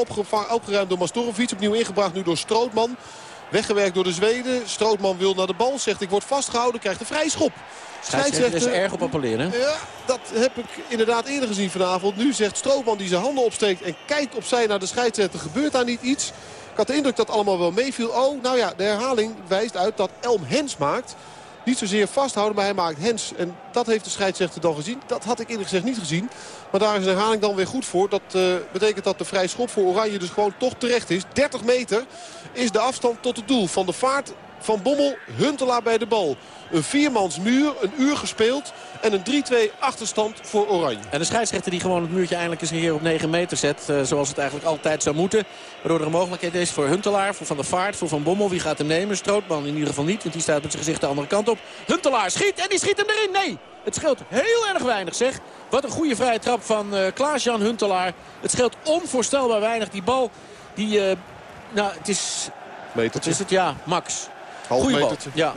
opgeruimd door Mastorovic. Opnieuw ingebracht nu door Strootman. Weggewerkt door de Zweden. Strootman wil naar de bal. Zegt ik word vastgehouden. Krijgt een vrije schop. Scheidsrechter is erg op appelleren. Ja, dat heb ik inderdaad eerder gezien vanavond. Nu zegt Strootman die zijn handen opsteekt en kijkt opzij naar de scheidsrechter. Gebeurt daar niet iets? Ik had de indruk dat allemaal wel meeviel. Oh, nou ja, de herhaling wijst uit dat Elm Hens maakt. Niet zozeer vasthouden, maar hij maakt Hens. En dat heeft de scheidsrechter dan gezien. Dat had ik eerlijk gezegd niet gezien. Maar daar is de herhaling dan weer goed voor. Dat eh, betekent dat de vrij schop voor Oranje dus gewoon toch terecht is. 30 meter is de afstand tot het doel. Van de vaart van Bommel, Huntelaar bij de bal. Een viermans muur, een uur gespeeld en een 3-2 achterstand voor Oranje. En de scheidsrechter die gewoon het muurtje eindelijk eens een keer op 9 meter zet. eh, zoals het eigenlijk altijd zou moeten. Waardoor er een mogelijkheid is voor Huntelaar, voor Van der Vaart, voor Van Bommel. Wie gaat hem nemen? Strootman in ieder geval niet. Want die staat met zijn gezicht de andere kant op. Huntelaar schiet en die schiet hem erin. Nee, het scheelt heel erg weinig zeg. Wat een goede vrije trap van eh Klaas-Jan Huntelaar. Het scheelt onvoorstelbaar weinig. Die bal, die... eh, nou, het is... Wat Metertje. is het? Ja, Max. Half Goeie bal. Ja.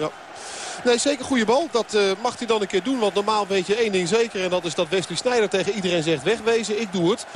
Nee, zeker goede bal. Dat eh, mag hij dan een keer doen. Want normaal weet je één ding zeker. En dat is dat Wesley Sneijder tegen iedereen zegt wegwezen. Ik doe het.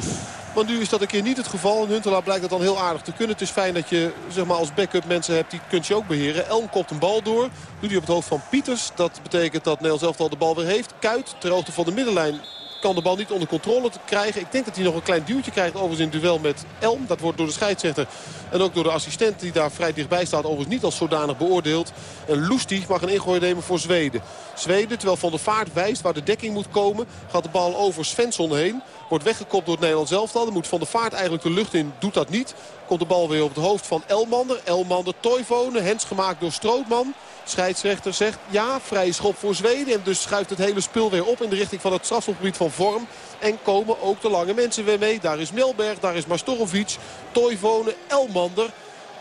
Maar nu is dat een keer niet het geval. En Huntelaar blijkt dat dan heel aardig te kunnen. Het is fijn dat je zeg maar, als backup mensen hebt die kunt je ook beheren. Elm kopt een bal door. Doet hij op het hoofd van Pieters. Dat betekent dat Nederlands elftal de bal weer heeft. Kuit ter hoogte van de middenlijn kan de bal niet onder controle krijgen. Ik denk dat hij nog een klein duwtje krijgt overigens in het duel met Elm. Dat wordt door de scheidsrechter en ook door de assistent die daar vrij dichtbij staat. Overigens niet als zodanig beoordeeld. En Lustig mag een ingooi nemen voor Zweden. Zweden, terwijl Van der Vaart wijst waar de dekking moet komen. Gaat de bal over Svensson heen. Wordt weggekopt door het Nederlands elftal. Dan moet Van der Vaart eigenlijk de lucht in. Doet dat niet. Komt de bal weer op het hoofd van Elmander. Elmander Toivonen. Hens gemaakt door Strootman. Scheidsrechter zegt ja, vrije schop voor Zweden. En dus schuift het hele spul weer op in de richting van het strafschopgebied van Vorm. En komen ook de lange mensen weer mee. Daar is Melberg, daar is Mastorovic, Toivonen, Elmander.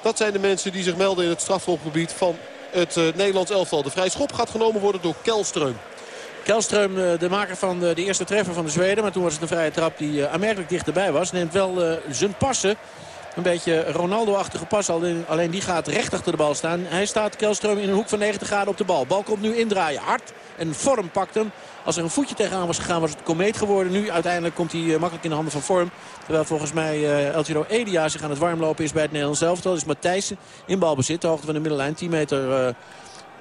Dat zijn de mensen die zich melden in het strafschopgebied van het eh, Nederlands elftal. De vrije schop gaat genomen worden door Kelström. Kelström, eh, de maker van de eerste treffer van de Zweden. Maar toen was het een vrije trap die eh, aanmerkelijk dichterbij was. Neemt wel zijn passen. Een beetje Ronaldo-achtige pas. Alleen, die gaat recht achter de bal staan. Hij staat Kelström in een hoek van 90 graden op de bal. Bal komt nu indraaien. Hard. En Vorm pakt hem. Als er een voetje tegenaan was gegaan was het komeet geworden. Nu uiteindelijk komt hij eh, makkelijk in de handen van Vorm. Terwijl volgens mij uh, El Giro Edia zich aan het warmlopen is bij het Nederlands elftal. Dus Matthijssen in balbezit. De hoogte van de middenlijn. 10 meter... eh,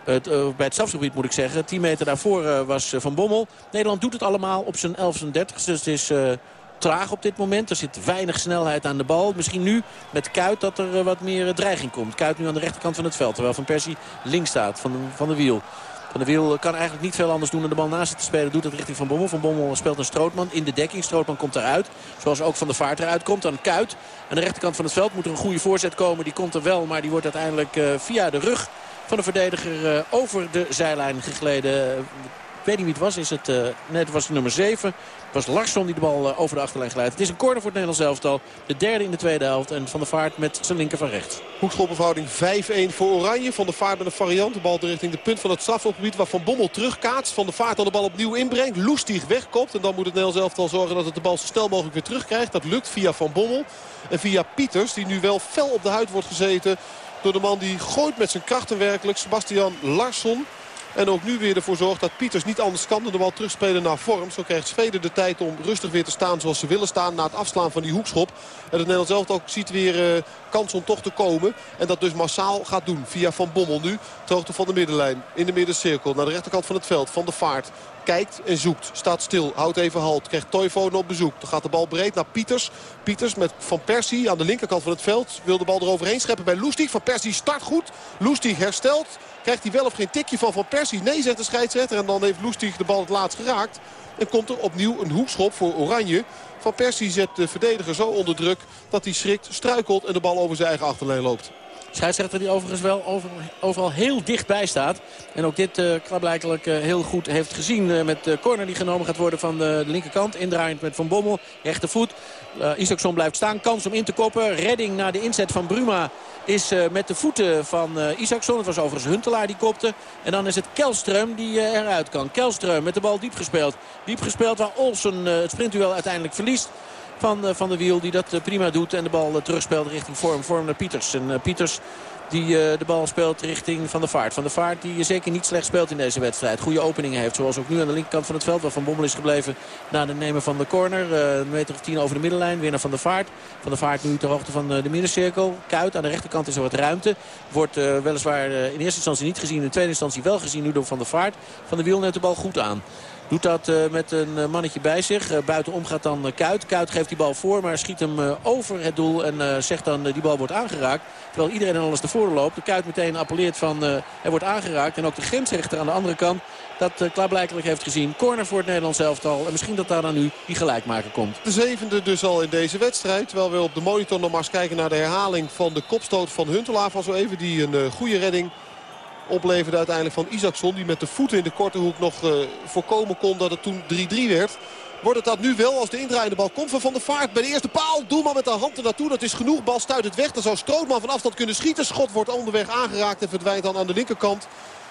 het, eh, bij het strafgebied moet ik zeggen. 10 meter daarvoor eh, was eh, Van Bommel. Nederland doet het allemaal op zijn 11 30 Dus het is eh, traag op dit moment. Er zit weinig snelheid aan de bal. Misschien nu met Kuit dat er eh, wat meer eh, dreiging komt. Kuit nu aan de rechterkant van het veld. Terwijl Van Persie links staat van de, van de wiel. Van de Wiel kan eigenlijk niet veel anders doen dan de bal naast te spelen. Doet het richting Van Bommel. Van Bommel speelt een Strootman in de dekking. Strootman komt eruit. Zoals ook Van de Vaart eruit komt. Dan Kuit. Aan de rechterkant van het veld moet er een goede voorzet komen. Die komt er wel, maar die wordt uiteindelijk via de rug van de verdediger over de zijlijn gegleden. Ik weet niet wie het was. Is het, het was nummer 7. Was Larsson die de bal uh, over de achterlijn geleid. Het is een corner voor het Nederlands elftal. De derde in de tweede helft. En Van der Vaart met zijn linker van rechts. Hoekschoppenverhouding 5-1 voor Oranje. Van der Vaart met een variant. De bal richting de punt van het strafschopgebied. Waar Van Bommel terugkaatst. Van der Vaart dan de bal opnieuw inbrengt. Loestig wegkopt. En dan moet het Nederlands elftal zorgen dat het de bal zo snel mogelijk weer terugkrijgt. Dat lukt via Van Bommel. En via Pieters. Die nu wel fel op de huid wordt gezeten. Door de man die gooit met zijn krachten werkelijk. Sebastian Larsson. En ook nu weer ervoor zorgt dat Pieters niet anders kan dan de bal terugspelen naar vorm. Zo krijgt Zweden de tijd om rustig weer te staan zoals ze willen staan na het afslaan van die hoekschop. En het Nederlands elftal ook ziet weer uh, kans om toch te komen. En dat dus massaal gaat doen via Van Bommel nu. Ter hoogte van de middenlijn in de middencirkel naar de rechterkant van het veld. Van de Vaart kijkt en zoekt. Staat stil, houdt even halt. Krijgt Toivonen op bezoek. Dan gaat de bal breed naar Pieters. Pieters met Van Persie aan de linkerkant van het veld. Wil de bal eroverheen scheppen bij Loestig. Van Persie start goed. Loestig herstelt. Krijgt hij wel of geen tikje van Van Persie? Nee, zegt de scheidsrechter. En dan heeft Loestig de bal het laatst geraakt. En komt er opnieuw een hoekschop voor Oranje. Van Persie zet de verdediger zo onder druk dat hij schrikt, struikelt en de bal over zijn eigen achterlijn loopt. Scheidsrechter die overigens wel over, overal heel dichtbij staat. En ook dit uh, klaarblijkelijk uh, heel goed heeft gezien. Uh, met de corner die genomen gaat worden van de, linkerkant. Indraaiend met Van Bommel. Rechtervoet. Isaacson blijft staan. Kans om in te koppen. Redding naar de inzet van Bruma is met de voeten van Isaacson. Het was overigens Huntelaar die kopte. En dan is het Kelström die eruit kan. Kelström met de bal diep gespeeld. Diep gespeeld waar Olsen het sprintduel uiteindelijk verliest van, van de Wiel. Die dat prima doet en de bal terugspeelt richting Vorm. Vorm naar Pieters. En Pieters die de bal speelt richting Van der Vaart. Van der Vaart die zeker niet slecht speelt in deze wedstrijd. Goede openingen heeft. Zoals ook nu aan de linkerkant van het veld. Waar Van Bommel is gebleven na de nemen van de corner. Een meter of tien over de middenlijn. Weer Van der Vaart. Van der Vaart nu ter hoogte van de middencirkel. Kuit aan de rechterkant is er wat ruimte. Wordt weliswaar in eerste instantie niet gezien. In tweede instantie wel gezien nu door Van der Vaart. Van de Wiel neemt de bal goed aan. Doet dat uh, met een uh, mannetje bij zich. Uh, buitenom gaat dan Kuit. Kuit geeft die bal voor, maar schiet hem over het doel. En zegt dan die bal wordt aangeraakt. Terwijl iedereen en alles ervoor loopt. De Kuit meteen appelleert van hij wordt aangeraakt. En ook de grensrechter aan de andere kant dat klaarblijkelijk heeft gezien. Corner voor het Nederlands elftal. En misschien dat daar dan nu die gelijkmaker komt. De zevende dus al in deze wedstrijd. Terwijl we op de monitor nog maar eens kijken naar de herhaling van de kopstoot van Huntelaar van zo even. Die een goede redding opleverde uiteindelijk van Isaacson. Die met de voeten in de korte hoek nog uh, voorkomen kon dat het toen 3-3 werd. Wordt het dat nu wel als de indraaiende bal komt van Van der Vaart bij de eerste paal. Doelman met de hand er naartoe. Dat is genoeg. Bal stuit het weg. Dan zou Strootman van afstand kunnen schieten. Schot wordt onderweg aangeraakt en verdwijnt dan aan de linkerkant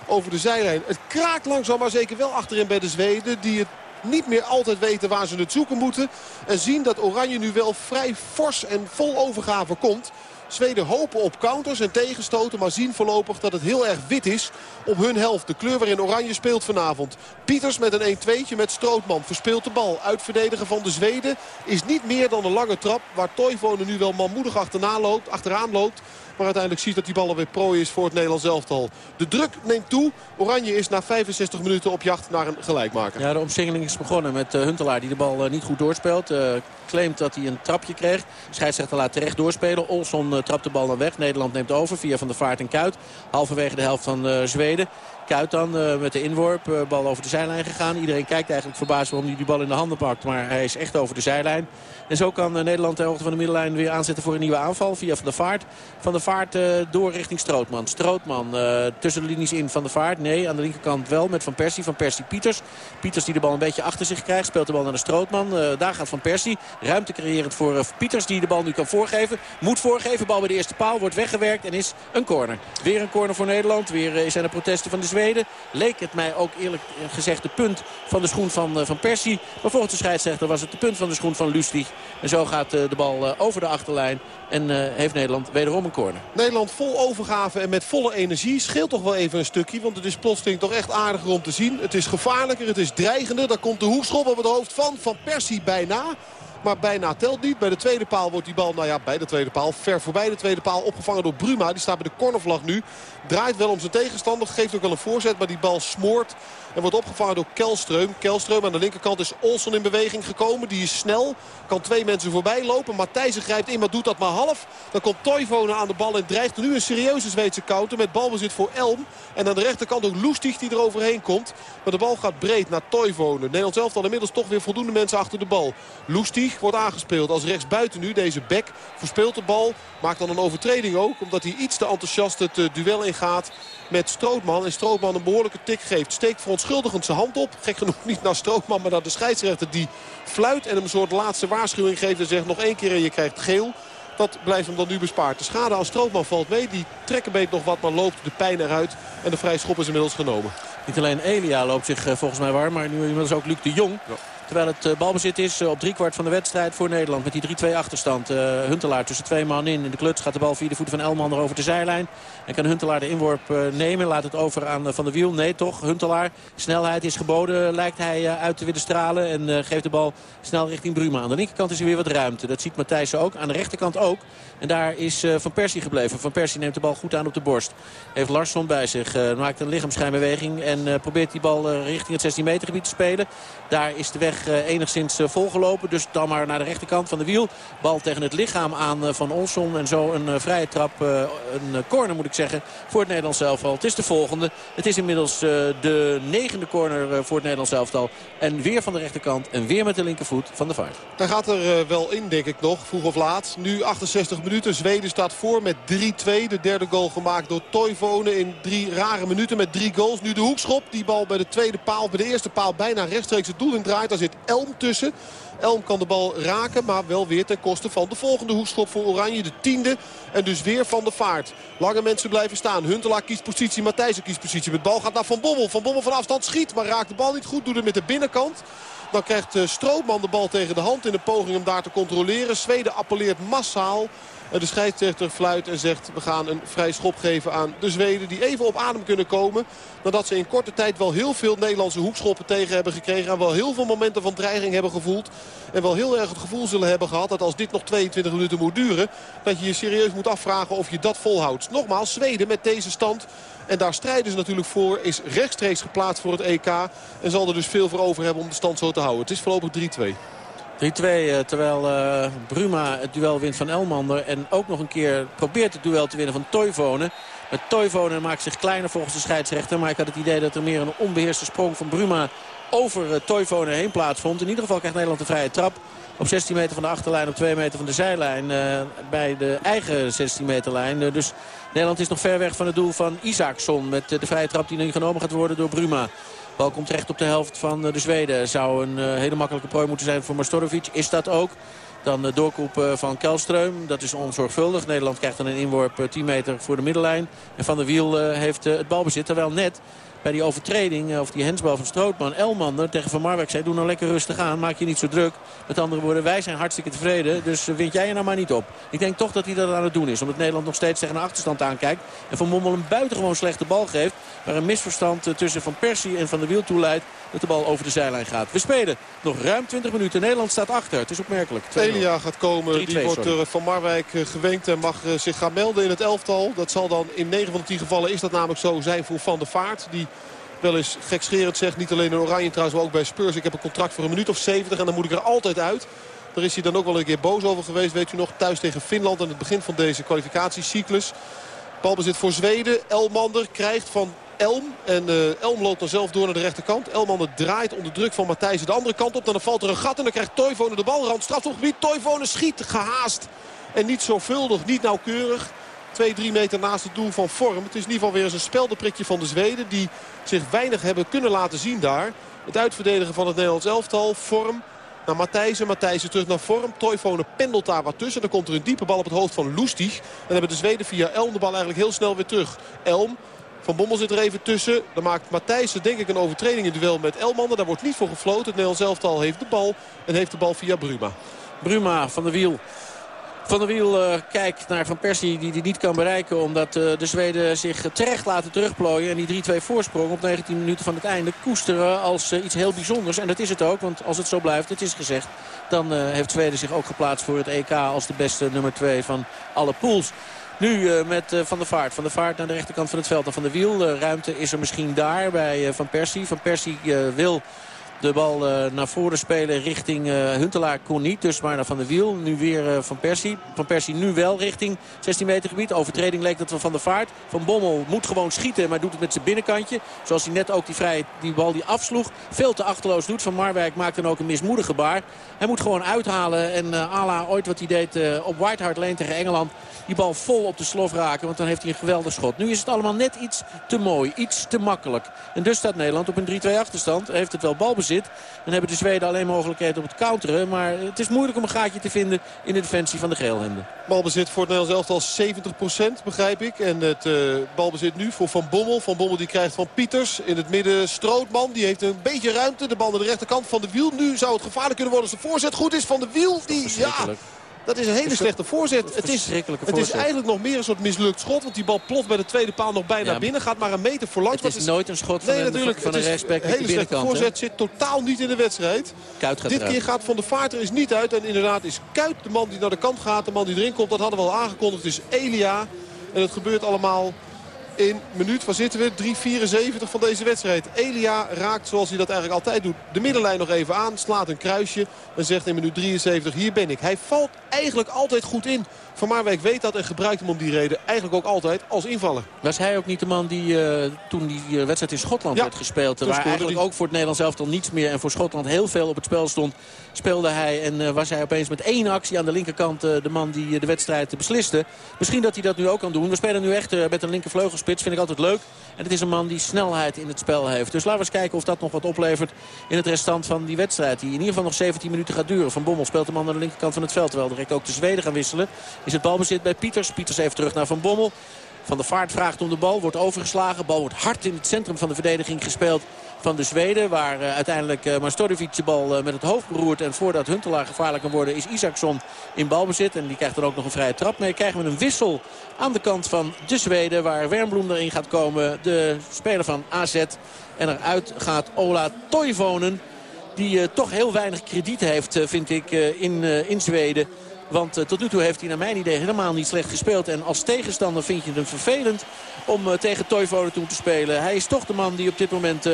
over de zijlijn. Het kraakt langzaam maar zeker wel achterin bij de Zweden. Die het niet meer altijd weten waar ze het zoeken moeten. En zien dat Oranje nu wel vrij fors en vol overgave komt. Zweden hopen op counters en tegenstoten. Maar zien voorlopig dat het heel erg wit is op hun helft. De kleur waarin Oranje speelt vanavond. Pieters met een 1-2'tje met Strootman. Verspeelt de bal. Uitverdedigen van de Zweden is niet meer dan een lange trap. Waar Toivonen nu wel manmoedig achterna loopt, achteraan loopt. Maar uiteindelijk ziet dat die bal alweer prooi is voor het Nederlands elftal. De druk neemt toe. Oranje is na 65 minuten op jacht naar een gelijkmaker. Ja, de omsingeling is begonnen met uh, Huntelaar die de bal uh, niet goed doorspeelt. Uh, claimt dat hij een trapje kreeg. Scheidsrechter laat terecht doorspelen. Olson trapt de bal dan weg. Nederland neemt over via Van der Vaart en Kuit. Halverwege de helft van Zweden. Kuit dan uh, met de inworp. Uh, bal over de zijlijn gegaan. Iedereen kijkt eigenlijk verbaasd waarom hij die bal in de handen pakt. Maar hij is echt over de zijlijn. En zo kan uh, Nederland ter hoogte van de middenlijn weer aanzetten voor een nieuwe aanval. Via Van der Vaart. Van der Vaart door richting Strootman. Strootman tussen de linies in Van der Vaart. Nee, aan de linkerkant wel met Van Persie. Van Persie Pieters. Pieters die de bal een beetje achter zich krijgt. Speelt de bal naar de Strootman. daar gaat Van Persie. Ruimte creërend voor Pieters die de bal nu kan voorgeven. Moet voorgeven. Bal bij de eerste paal. Wordt weggewerkt en is een corner. Weer een corner voor Nederland. Weer zijn er protesten van de Zweden. Leek het mij ook eerlijk gezegd de punt van de schoen van, van Persie. Maar volgens de scheidsrechter was het de punt van de schoen van Lustig. En zo gaat de bal over de achterlijn. En heeft Nederland wederom een corner. Nederland vol overgave en met volle energie. Scheelt toch wel even een stukje. Want het is plotseling toch echt aardiger om te zien. Het is gevaarlijker, het is dreigender. Daar komt de hoekschop op het hoofd van Van Persie bijna. Maar bijna telt niet. Bij de tweede paal wordt die bal, nou ja, bij de tweede paal. Ver voorbij de tweede paal. Opgevangen door Bruma. Die staat bij de cornervlag nu. Draait wel om zijn tegenstander. Geeft ook wel een voorzet. Maar die bal smoort. En wordt opgevangen door Kelström. Kelström aan de linkerkant is Olsen in beweging gekomen. Die is snel. Kan twee mensen voorbij lopen. Matthijsen grijpt in, maar doet dat maar half. Dan komt Toivonen aan de bal en dreigt nu een serieuze Zweedse counter. Met balbezit voor Elm. En aan de rechterkant ook Loestig die er overheen komt. Maar de bal gaat breed naar Toivonen. Nederland zelf dan inmiddels toch weer voldoende mensen achter de bal. Loestig wordt aangespeeld als rechtsbuiten nu. Deze bek verspeelt de bal. Maakt dan een overtreding ook. Omdat hij iets te enthousiast het uh, duel ingaat met Strootman. En Strootman een behoorlijke tik geeft. Steekt verontschuldigend zijn hand op. Gek genoeg niet naar Strootman, maar naar de scheidsrechter die fluit. En hem een soort laatste waarschuwing geeft en zegt nog één keer en je krijgt geel. Dat blijft hem dan nu bespaard. De schade aan Strootman valt mee. Die trekkenbeet nog wat, maar loopt de pijn eruit. En de vrije schop is inmiddels genomen. Niet alleen Elia loopt zich uh, volgens mij warm, maar nu inmiddels ook Luc de Jong. Ja. Terwijl het uh, balbezit is uh, op driekwart van de wedstrijd voor Nederland. Met die 3-2 achterstand. Huntelaar tussen twee man in. In de kluts gaat de bal via de voeten van Elman over de zijlijn. En kan Huntelaar de inworp nemen. Laat het over aan Van der Wiel. Nee toch, Huntelaar. Snelheid is geboden lijkt hij uit te willen stralen. En geeft de bal snel richting Bruma. Aan de linkerkant is er weer wat ruimte. Dat ziet Matthijssen ook. Aan de rechterkant ook. En daar is Van Persie gebleven. Van Persie neemt de bal goed aan op de borst. Heeft Larsson bij zich. Maakt een lichaamschijnbeweging. En probeert die bal richting het 16 meter gebied te spelen. Daar is de weg enigszins volgelopen. Dus dan maar naar de rechterkant van de wiel. Bal tegen het lichaam aan van Olson. En zo een vrije trap. een corner moet ik zeggen. Voor het Nederlands elftal. Het is de volgende. Het is inmiddels de negende corner voor het Nederlands elftal. En weer van de rechterkant. En weer met de linkervoet van de vaart. Daar gaat er wel in denk ik nog. Vroeg of laat. Nu 68 minuten minuten. Zweden staat voor met 3-2. De derde goal gemaakt door Toivonen in drie rare minuten met drie goals. Nu de hoekschop. Die bal bij de tweede paal, bij de eerste paal bijna rechtstreeks het draait. Daar zit Elm tussen. Elm kan de bal raken, maar wel weer ten koste van de volgende hoekschop voor Oranje. De tiende en dus weer van de vaart. Lange mensen blijven staan. Huntelaar kiest positie, Matthijsen kiest positie. Het bal gaat naar Van Bommel. Van Bommel van afstand schiet, maar raakt de bal niet goed. Doet het met de binnenkant. Dan krijgt Strootman de bal tegen de hand in de poging om daar te controleren. Zweden appelleert massaal. De scheidsrechter fluit en zegt we gaan een vrij schop geven aan de Zweden. Die even op adem kunnen komen. Nadat ze in korte tijd wel heel veel Nederlandse hoekschoppen tegen hebben gekregen. En wel heel veel momenten van dreiging hebben gevoeld. En wel heel erg het gevoel zullen hebben gehad dat als dit nog 22 minuten moet duren. Dat je je serieus moet afvragen of je dat volhoudt. Nogmaals, Zweden met deze stand. En daar strijden ze natuurlijk voor. Is rechtstreeks geplaatst voor het EK. En zal er dus veel voor over hebben om de stand zo te houden. Het is voorlopig 3-2. 3-2, terwijl uh, Bruma het duel wint van Elmander. En ook nog een keer probeert het duel te winnen van Toivonen. Met Toivonen maakt zich kleiner volgens de scheidsrechter. Maar ik had het idee dat er meer een onbeheerste sprong van Bruma over uh, Toivonen heen plaatsvond. In ieder geval krijgt Nederland een vrije trap. Op 16 meter van de achterlijn, op 2 meter van de zijlijn. Bij de eigen 16 meter lijn. Dus Nederland is nog ver weg van het doel van Isaacson. Met de vrije trap die nu genomen gaat worden door Bruma. Bal komt recht op de helft van de Zweden. Zou een hele makkelijke prooi moeten zijn voor Mastorovic. Is dat ook. Dan de doorkoep van Kelström. Dat is onzorgvuldig. Nederland krijgt dan een inworp 10 meter voor de middenlijn. En Van der Wiel heeft het balbezit. Terwijl net bij die overtreding, of die hensbal van Strootman, Elmander tegen Van Marwijk zei, doe nou lekker rustig aan, maak je niet zo druk. Met andere woorden, wij zijn hartstikke tevreden, dus wind jij je nou maar niet op. Ik denk toch dat hij dat aan het doen is, omdat Nederland nog steeds tegen een achterstand aankijkt. En Van Mommel een buitengewoon slechte bal geeft, waar een misverstand tussen Van Persie en Van der Wiel toe leidt dat de bal over de zijlijn gaat. We spelen nog ruim 20 minuten. Nederland staat achter. Het is opmerkelijk. Elia gaat komen. Die wordt sorry. van Marwijk gewenkt en mag zich gaan melden in het elftal. Dat zal dan in 9 van de 10 gevallen is dat namelijk zo zijn voor Van der Vaart. Die wel eens gekscherend zegt. Niet alleen in Oranje trouwens, maar ook bij Spurs. Ik heb een contract voor een minuut of 70 en dan moet ik er altijd uit. Daar is hij dan ook wel een keer boos over geweest. Weet u nog, thuis tegen Finland aan het begin van deze kwalificatiecyclus. Balbezit voor Zweden. Elmander krijgt van Elm. En uh, Elm loopt dan zelf door naar de rechterkant. Elmander draait onder druk van Matthijs de andere kant op. Dan valt er een gat en dan krijgt Toivonen de bal. Rand strafschopgebied. Toivonen schiet gehaast. En niet zorgvuldig, niet nauwkeurig. 2, 3 meter naast het doel van Vorm. Het is in ieder geval weer eens een speldenprikje van de Zweden. Die zich weinig hebben kunnen laten zien daar. Het uitverdedigen van het Nederlands elftal. Vorm naar Matthijsen. Matthijsen terug naar Vorm. Toivonen pendelt daar wat tussen. Dan komt er een diepe bal op het hoofd van Lustig. En dan hebben de Zweden via Elm de bal eigenlijk heel snel weer terug. Elm van Bommel zit er even tussen. Dan maakt Matthijssen denk ik een overtreding in duel met Elmander. Daar wordt niet voor gefloten. Het Nederlands elftal heeft de bal. En heeft de bal via Bruma. Bruma van de wiel. Van der Wiel uh, kijkt naar Van Persie die hij niet kan bereiken. Omdat uh, de Zweden zich terecht laten terugplooien. En die 3-2 voorsprong op 19 minuten van het einde koesteren als uh, iets heel bijzonders. En dat is het ook. Want als het zo blijft, het is gezegd. Dan heeft Zweden zich ook geplaatst voor het EK als de beste nummer 2 van alle pools. Nu met Van der Vaart. Van der Vaart naar de rechterkant van het veld. En Van der Wiel. ruimte is er misschien daar bij Van Persie. Van Persie wil de bal uh, naar voren spelen richting uh, Huntelaar kon niet. Dus maar naar Van der Wiel. Nu weer uh, Van Persie. Van Persie nu wel richting 16 meter gebied. Overtreding leek dat van Van der Vaart. Van Bommel moet gewoon schieten. Maar doet het met zijn binnenkantje. Zoals hij net ook die, die bal die afsloeg. Veel te achterloos doet. Van Marwijk maakt dan ook een mismoedig gebaar. Hij moet gewoon uithalen. En Ala ooit wat hij deed op White Hart Lane tegen Engeland. Die bal vol op de slof raken. Want dan heeft hij een geweldig schot. Nu is het allemaal net iets te mooi. Iets te makkelijk. En dus staat Nederland op een 3-2 achterstand. Heeft het wel balbezit Dan hebben de Zweden alleen mogelijkheid op het counteren. Maar het is moeilijk om een gaatje te vinden in de defensie van de geelhemden. Balbezit voor het Nederlands elftal 70% begrijp ik. En het uh, balbezit nu voor Van Bommel. Van Bommel die krijgt van Pieters. In het midden Strootman. Die heeft een beetje ruimte. De bal naar de rechterkant van de wiel. Nu zou het gevaarlijk kunnen worden als de voorzet goed is van de wiel. Die, ja, dat is een hele slechte voorzet. Het is, het is eigenlijk nog meer een soort mislukt schot. Want die bal ploft bij de tweede paal nog bijna binnen. Gaat maar een meter voorlangs. Het is, nooit een schot van, nee, natuurlijk, van een rechtsback. Een hele slechte voorzet zit totaal niet in de wedstrijd. Kuit gaat Dit keer gaat Van de Vaart er is niet uit. En inderdaad is Kuit de man die naar de kant gaat. De man die erin komt. Dat hadden we al aangekondigd. Het is Elia. En het gebeurt allemaal in minuut, waar zitten we? 3.74 van deze wedstrijd. Elia raakt zoals hij dat eigenlijk altijd doet de middenlijn nog even aan. Slaat een kruisje en zegt in minuut 73 hier ben ik. Hij valt eigenlijk altijd goed in. Van Marwijk weet dat en gebruikt hem om die reden eigenlijk ook altijd als invaller. Was hij ook niet de man die uh, toen die uh, wedstrijd in Schotland werd gespeeld... waar eigenlijk ook voor het Nederlands elftal niets meer... en voor Schotland heel veel op het spel stond, speelde hij... en uh, was hij opeens met één actie aan de linkerkant de man die de wedstrijd besliste. Misschien dat hij dat nu ook kan doen. We spelen nu echt met een linkervleugelspits, vind ik altijd leuk. En het is een man die snelheid in het spel heeft. Dus laten we eens kijken of dat nog wat oplevert in het restant van die wedstrijd. Die in ieder geval nog 17 minuten gaat duren. Van Bommel speelt de man aan de linkerkant van het veld. Terwijl direct ook de Zweden gaan wisselen. Is het balbezit bij Pieters. Pieters even terug naar Van Bommel. Van der Vaart vraagt om de bal, wordt overgeslagen. Bal wordt hard in het centrum van de verdediging gespeeld van de Zweden. Waar uh, uiteindelijk uh, Mastorovic de bal uh, met het hoofd beroert. En voordat Huntelaar gevaarlijk kan worden is Isaacson in balbezit. En die krijgt dan ook nog een vrije trap mee. Krijgen we een wissel aan de kant van de Zweden. Waar Wernbloem erin gaat komen. De speler van AZ. En eruit gaat Ola Toivonen. Die toch heel weinig krediet heeft vind ik in, in Zweden. Want tot nu toe heeft hij naar mijn idee helemaal niet slecht gespeeld. En als tegenstander vind je het vervelend om tegen Toivonen toe te spelen. Hij is toch de man die op dit moment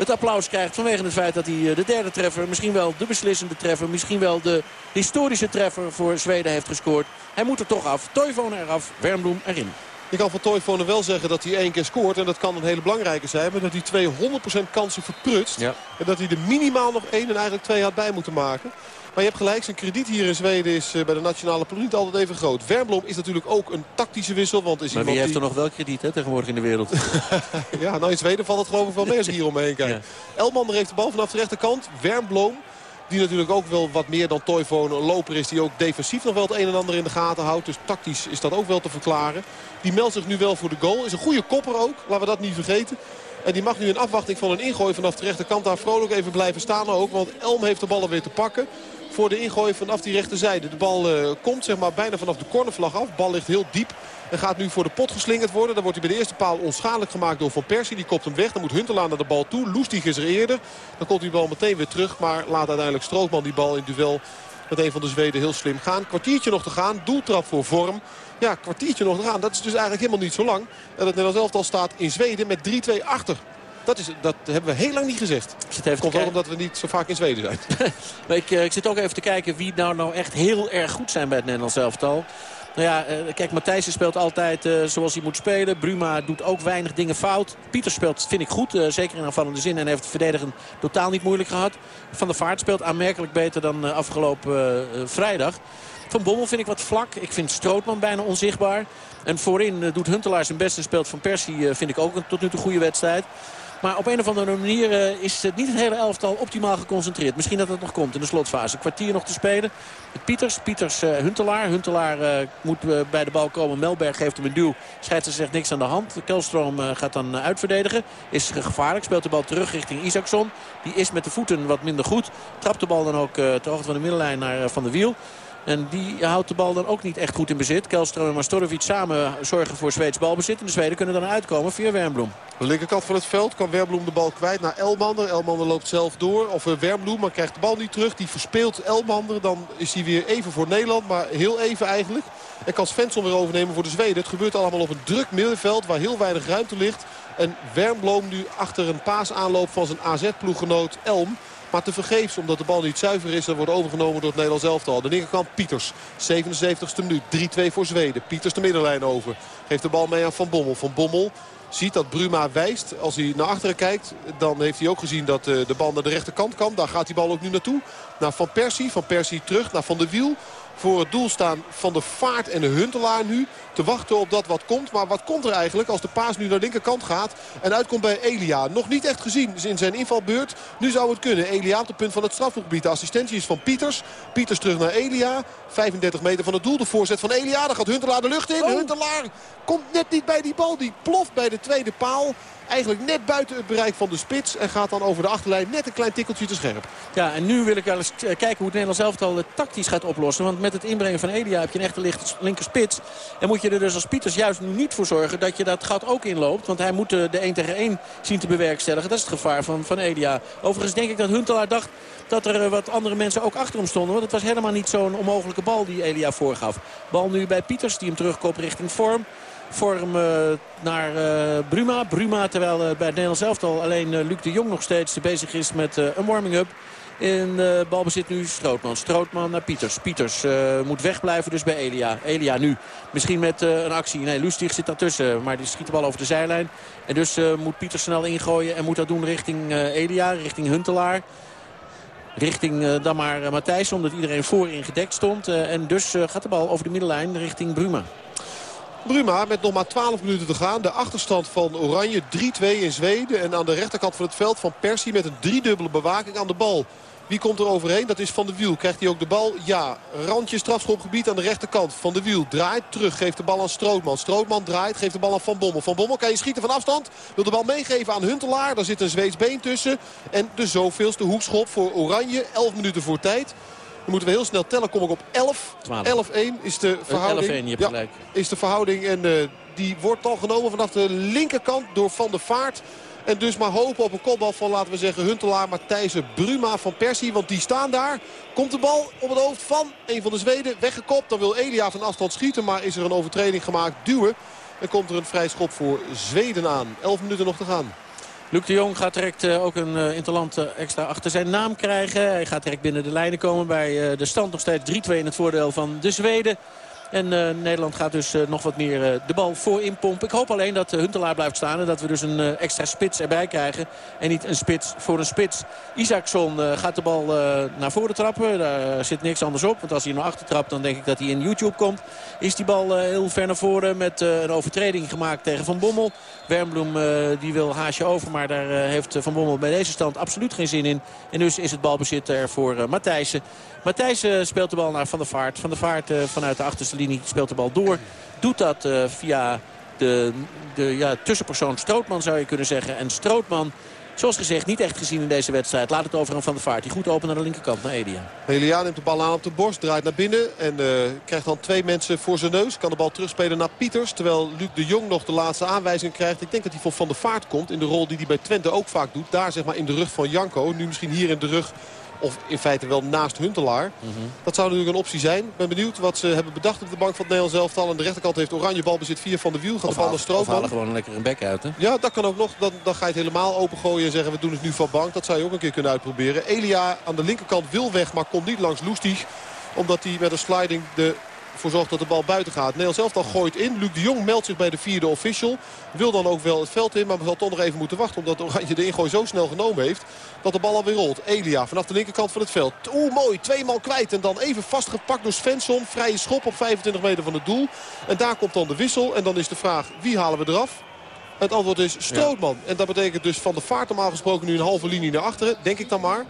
het applaus krijgt vanwege het feit dat hij de derde treffer, misschien wel de beslissende treffer, misschien wel de historische treffer voor Zweden heeft gescoord. Hij moet er toch af. Toivonen eraf, Wernbloem erin. Je kan van Toivonen wel zeggen dat hij één keer scoort. En dat kan een hele belangrijke zijn. Maar dat hij 200% kansen verprutst. Ja. En dat hij er minimaal nog één en eigenlijk twee had bij moeten maken. Maar je hebt gelijk, zijn krediet hier in Zweden is bij de nationale ploeg niet altijd even groot. Wernbloem is natuurlijk ook een tactische wissel. Want is maar wie heeft er nog wel krediet hè, tegenwoordig in de wereld? (laughs) ja, nou in Zweden valt het geloof ik wel mee als ik hier omheen kijk. Ja. Elmander heeft de bal vanaf de rechterkant. Wernbloem die natuurlijk ook wel wat meer dan Toivonen een loper is. Die ook defensief nog wel het een en ander in de gaten houdt. Dus tactisch is dat ook wel te verklaren. Die meldt zich nu wel voor de goal. Is een goede kopper ook. Laten we dat niet vergeten. En die mag nu in afwachting van een ingooi vanaf de rechterkant daar vrolijk even blijven staan ook. Want Elm heeft de ballen weer te pakken voor de ingooi vanaf die rechterzijde. De bal uh, komt zeg maar bijna vanaf de cornervlag af. De bal ligt heel diep. En gaat nu voor de pot geslingerd worden. Dan wordt hij bij de eerste paal onschadelijk gemaakt door Van Persie. Die kopt hem weg. Dan moet Huntelaar naar de bal toe. Loestig is er eerder. Dan komt die bal meteen weer terug. Maar laat uiteindelijk Strootman die bal in duel met een van de Zweden heel slim gaan. Kwartiertje nog te gaan. Doeltrap voor vorm. Ja, kwartiertje nog te gaan. Dat is dus eigenlijk helemaal niet zo lang. En het Nederlands elftal staat in Zweden met 3-2 achter. Dat, is, dat hebben we heel lang niet gezegd. Het komt ook omdat we niet zo vaak in Zweden zijn. (laughs) ik, ik zit ook even te kijken wie nou, nou echt heel erg goed zijn bij het Nederlands elftal. Nou ja, kijk, Matthijssen speelt altijd uh, zoals hij moet spelen. Bruma doet ook weinig dingen fout. Pieter speelt, vind ik goed, uh, zeker in aanvallende zin. En heeft het verdedigen totaal niet moeilijk gehad. Van der Vaart speelt aanmerkelijk beter dan uh, afgelopen vrijdag. Van Bommel vind ik wat vlak. Ik vind Strootman bijna onzichtbaar. En voorin doet Huntelaar zijn best en speelt Van Persie vind ik ook een tot nu toe goede wedstrijd. Maar op een of andere manier uh, is het niet het hele elftal optimaal geconcentreerd. Misschien dat het nog komt in de slotfase. Kwartier nog te spelen. Pieters, Pieters uh, Huntelaar. Huntelaar uh, moet bij de bal komen. Melberg geeft hem een duw. Scheidsrechter zegt niks aan de hand. Kelstroom gaat dan uitverdedigen. Is gevaarlijk. Speelt de bal terug richting Isaacson. Die is met de voeten wat minder goed. Trapt de bal dan ook ter hoogte van de middenlijn naar Van de Wiel. En die houdt de bal dan ook niet echt goed in bezit. Kelstroom en Mastorovic samen zorgen voor Zweeds balbezit. En de Zweden kunnen dan uitkomen via Wernbloem. De linkerkant van het veld kan Wernbloem de bal kwijt naar Elmander. Elmander loopt zelf door. Of uh, Wernbloem, maar krijgt de bal niet terug. Die verspeelt Elmander. Dan is hij weer even voor Nederland. Maar heel even eigenlijk. En kan Svensson weer overnemen voor de Zweden. Het gebeurt allemaal op een druk middenveld waar heel weinig ruimte ligt. En Wernbloem nu achter een paasaanloop van zijn AZ-ploeggenoot Elm. Maar te vergeefs, omdat de bal niet zuiver is... en wordt overgenomen door het Nederlands elftal. De linkerkant Pieters, 77ste minuut, 3-2 voor Zweden. Pieters de middenlijn over. Geeft de bal mee aan Van Bommel. Van Bommel ziet dat Bruma wijst. Als hij naar achteren kijkt, dan heeft hij ook gezien dat eh, de bal naar de rechterkant kan. Daar gaat die bal ook nu naartoe. Naar Van Persie. Van Persie terug naar Van der Wiel voor het doel staan van de Vaart en de Huntelaar nu. Te wachten op dat wat komt. Maar wat komt er eigenlijk als de paas nu naar de linkerkant gaat. En uitkomt bij Elia. Nog niet echt gezien in zijn invalbeurt. Nu zou het kunnen. Elia op het punt van het strafgebied. De assistentie is van Pieters. Pieters terug naar Elia. 35 meter van het doel. De voorzet van Elia. Daar gaat Huntelaar de lucht in. Oh. Huntelaar komt net niet bij die bal. Die ploft bij de tweede paal. Eigenlijk net buiten het bereik van de spits. En gaat dan over de achterlijn net een klein tikkeltje te scherp. Ja, en nu wil ik wel eens kijken hoe het Nederlands elftal tactisch gaat oplossen. Want met het inbrengen van Elia heb je een echte linker spits. En moet je er dus als Pieters juist niet voor zorgen dat je dat gat ook inloopt. Want hij moet de 1 tegen 1 zien te bewerkstelligen. Dat is het gevaar van, van Elia. Overigens denk ik dat Huntelaar dacht dat er wat andere mensen ook achter hem stonden. Want het was helemaal niet zo'n onmogelijke bal die Elia voorgaf. Bal nu bij Pieters die hem terugkoopt richting vorm vorm uh, naar uh, Bruma. Bruma terwijl uh, bij het Nederlands elftal alleen Luc de Jong nog steeds bezig is met een warming-up. In uh, balbezit nu Strootman. Strootman naar Pieters. Pieters moet wegblijven dus bij Elia. Elia nu misschien met een actie. Nee, Lustig zit daartussen. Maar die schiet de bal over de zijlijn. En dus moet Pieters snel ingooien. En moet dat doen richting Elia. Richting Huntelaar. Richting dan maar Matthijs. Omdat iedereen voorin gedekt stond. en dus gaat de bal over de middenlijn richting Bruma. Bruma met nog maar 12 minuten te gaan. De achterstand van Oranje 3-2 in Zweden. En aan de rechterkant van het veld van Persie met een driedubbele bewaking aan de bal. Wie komt er overheen? Dat is Van de Wiel. Krijgt hij ook de bal? Ja. Randje strafschopgebied aan de rechterkant. Van de Wiel draait terug. Geeft de bal aan Strootman. Strootman draait. Geeft de bal aan Van Bommel. Van Bommel kan je schieten van afstand. Wil de bal meegeven aan Huntelaar. Daar zit een Zweeds been tussen. En de zoveelste hoekschop voor Oranje. 11 minuten voor tijd. Dan moeten we heel snel tellen. Kom ik op 11. 11-1 is de verhouding. 11-1, je hebt gelijk. is de verhouding. En uh, die wordt al genomen vanaf de linkerkant door Van der Vaart. En dus maar hopen op een kopbal van, laten we zeggen, Huntelaar, Matthijsen, Bruma van Persie. Want die staan daar. Komt de bal op het hoofd van een van de Zweden. Weggekopt. Dan wil Elia van afstand schieten. Maar is er een overtreding gemaakt. Duwen. En komt er een vrij schop voor Zweden aan. 11 minuten nog te gaan. Luc de Jong gaat direct uh, ook een uh, interland uh, extra achter zijn naam krijgen. Hij gaat direct binnen de lijnen komen bij de stand nog steeds 3-2 in het voordeel van de Zweden. En uh, Nederland gaat dus uh, nog wat meer uh, de bal voor inpompen. Ik hoop alleen dat Huntelaar blijft staan. En dat we dus een extra spits erbij krijgen. En niet een spits voor een spits. Isaacson gaat de bal naar voren trappen. Daar zit niks anders op. Want als hij naar achter trapt dan denk ik dat hij in YouTube komt. Is die bal heel ver naar voren met een overtreding gemaakt tegen Van Bommel. Wernbloem die wil haasje over. Maar daar heeft Van Bommel bij deze stand absoluut geen zin in. En dus is het balbezit er voor Matthijssen. Matthijs speelt de bal naar Van der Vaart. Van der Vaart vanuit de achterste linie speelt de bal door. Doet dat uh, via de, de ja, tussenpersoon Strootman zou je kunnen zeggen. En Strootman, zoals gezegd, niet echt gezien in deze wedstrijd. Laat het over aan Van der Vaart. Die goed open naar de linkerkant, naar Elia. Elia neemt de bal aan op de borst, draait naar binnen. En krijgt dan twee mensen voor zijn neus. Kan de bal terugspelen naar Pieters. Terwijl Luc de Jong nog de laatste aanwijzing krijgt. Ik denk dat hij voor Van der Vaart komt. In de rol die hij bij Twente ook vaak doet. Daar zeg maar in de rug van Janko. Nu misschien hier in de rug of in feite wel naast Huntelaar. Mm -hmm. Dat zou natuurlijk een optie zijn. Ik ben benieuwd wat ze hebben bedacht op de bank van het Nederlands elftal. Aan de rechterkant heeft Oranje balbezit via Van de Wiel. Gaat of de bal naar Strootman. Of halen gewoon lekker een bek uit, hè? Ja, dat kan ook nog. Dan, dan ga je het helemaal opengooien en zeggen we doen het nu van bank. Dat zou je ook een keer kunnen uitproberen. Elia aan de linkerkant wil weg, maar komt niet langs Loestig. Omdat hij met een sliding de voor zorgt dat de bal buiten gaat. Nederland zelf dan gooit in. Luc de Jong meldt zich bij de vierde official. Wil dan ook wel het veld in, maar zal toch nog even moeten wachten. Omdat Oranje de ingooi zo snel genomen heeft dat de bal alweer rolt. Elia vanaf de linkerkant van het veld. Oeh, mooi. Tweemaal kwijt. En dan even vastgepakt door Svensson. Vrije schop op 25 meter van het doel. En daar komt dan de wissel. En dan is de vraag, wie halen we eraf? Het antwoord is Strootman. Ja. En dat betekent dus van de vaart normaal gesproken nu een halve linie naar achteren. Denk ik dan maar.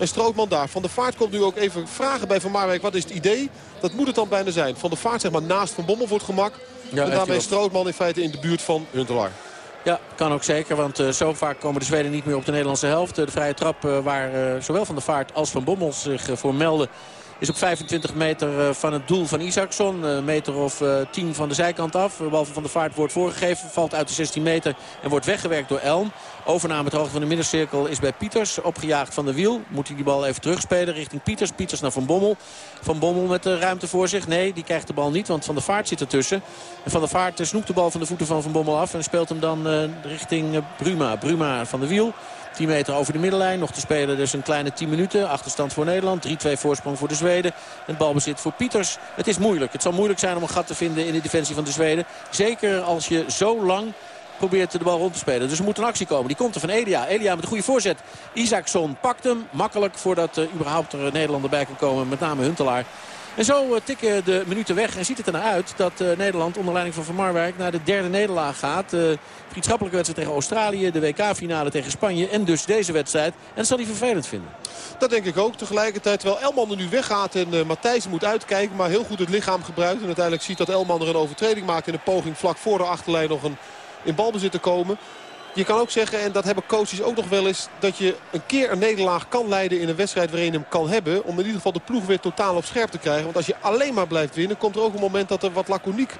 En Strootman daar. Van de Vaart komt nu ook even vragen bij Van Marwijk. Wat is het idee? Dat moet het dan bijna zijn. Van de Vaart zeg maar naast Van Bommel voor het gemak. Ja, en daarmee Strootman in feite in de buurt van Huntelaar. Ja, kan ook zeker. Want uh, zo vaak komen de Zweden niet meer op de Nederlandse helft. de vrije trap uh, waar uh, zowel Van de Vaart als Van Bommel zich voor melden is op 25 meter van het doel van Isaacson. Een meter of 10 van de zijkant af. De bal van de vaart wordt voorgegeven. Valt uit de 16 meter en wordt weggewerkt door Elm. Overname het hoogte van de middencirkel is bij Pieters. Opgejaagd van de wiel. Moet hij die bal even terugspelen richting Pieters. Pieters naar Van Bommel. Van Bommel met de ruimte voor zich. Nee, die krijgt de bal niet, want Van der Vaart zit ertussen. En Van der Vaart snoept de bal van de voeten van Van Bommel af. En speelt hem dan richting Bruma. Bruma van de wiel. 10 meter over de middenlijn. Nog te spelen dus een kleine 10 minuten. Achterstand voor Nederland. 3-2 voorsprong voor de Zweden. En balbezit voor Pieters. Het is moeilijk. Het zal moeilijk zijn om een gat te vinden in de defensie van de Zweden. Zeker als je zo lang probeert de bal rond te spelen. Dus er moet een actie komen. Die komt er van Elia. Elia met een goede voorzet. Isaacson pakt hem. Makkelijk voordat uh, überhaupt er een Nederlander bij kan komen. Met name Huntelaar. En zo uh, tikken de minuten weg en ziet het er naar uit dat uh, Nederland onder leiding van Van Marwijk naar de derde nederlaag gaat. Uh, vriendschappelijke wedstrijd tegen Australië, de WK-finale tegen Spanje en dus deze wedstrijd. En dat zal hij vervelend vinden. Dat denk ik ook. Tegelijkertijd, terwijl Elman er nu weggaat en Matthijs moet uitkijken. Maar heel goed het lichaam gebruikt. En uiteindelijk ziet dat Elman er een overtreding maakt in een poging vlak voor de achterlijn nog een in balbezit te komen. Je kan ook zeggen, en dat hebben coaches ook nog wel eens... dat je een keer een nederlaag kan leiden in een wedstrijd waarin je hem kan hebben... om in ieder geval de ploeg weer totaal op scherp te krijgen. Want als je alleen maar blijft winnen, komt er ook een moment dat er wat laconiek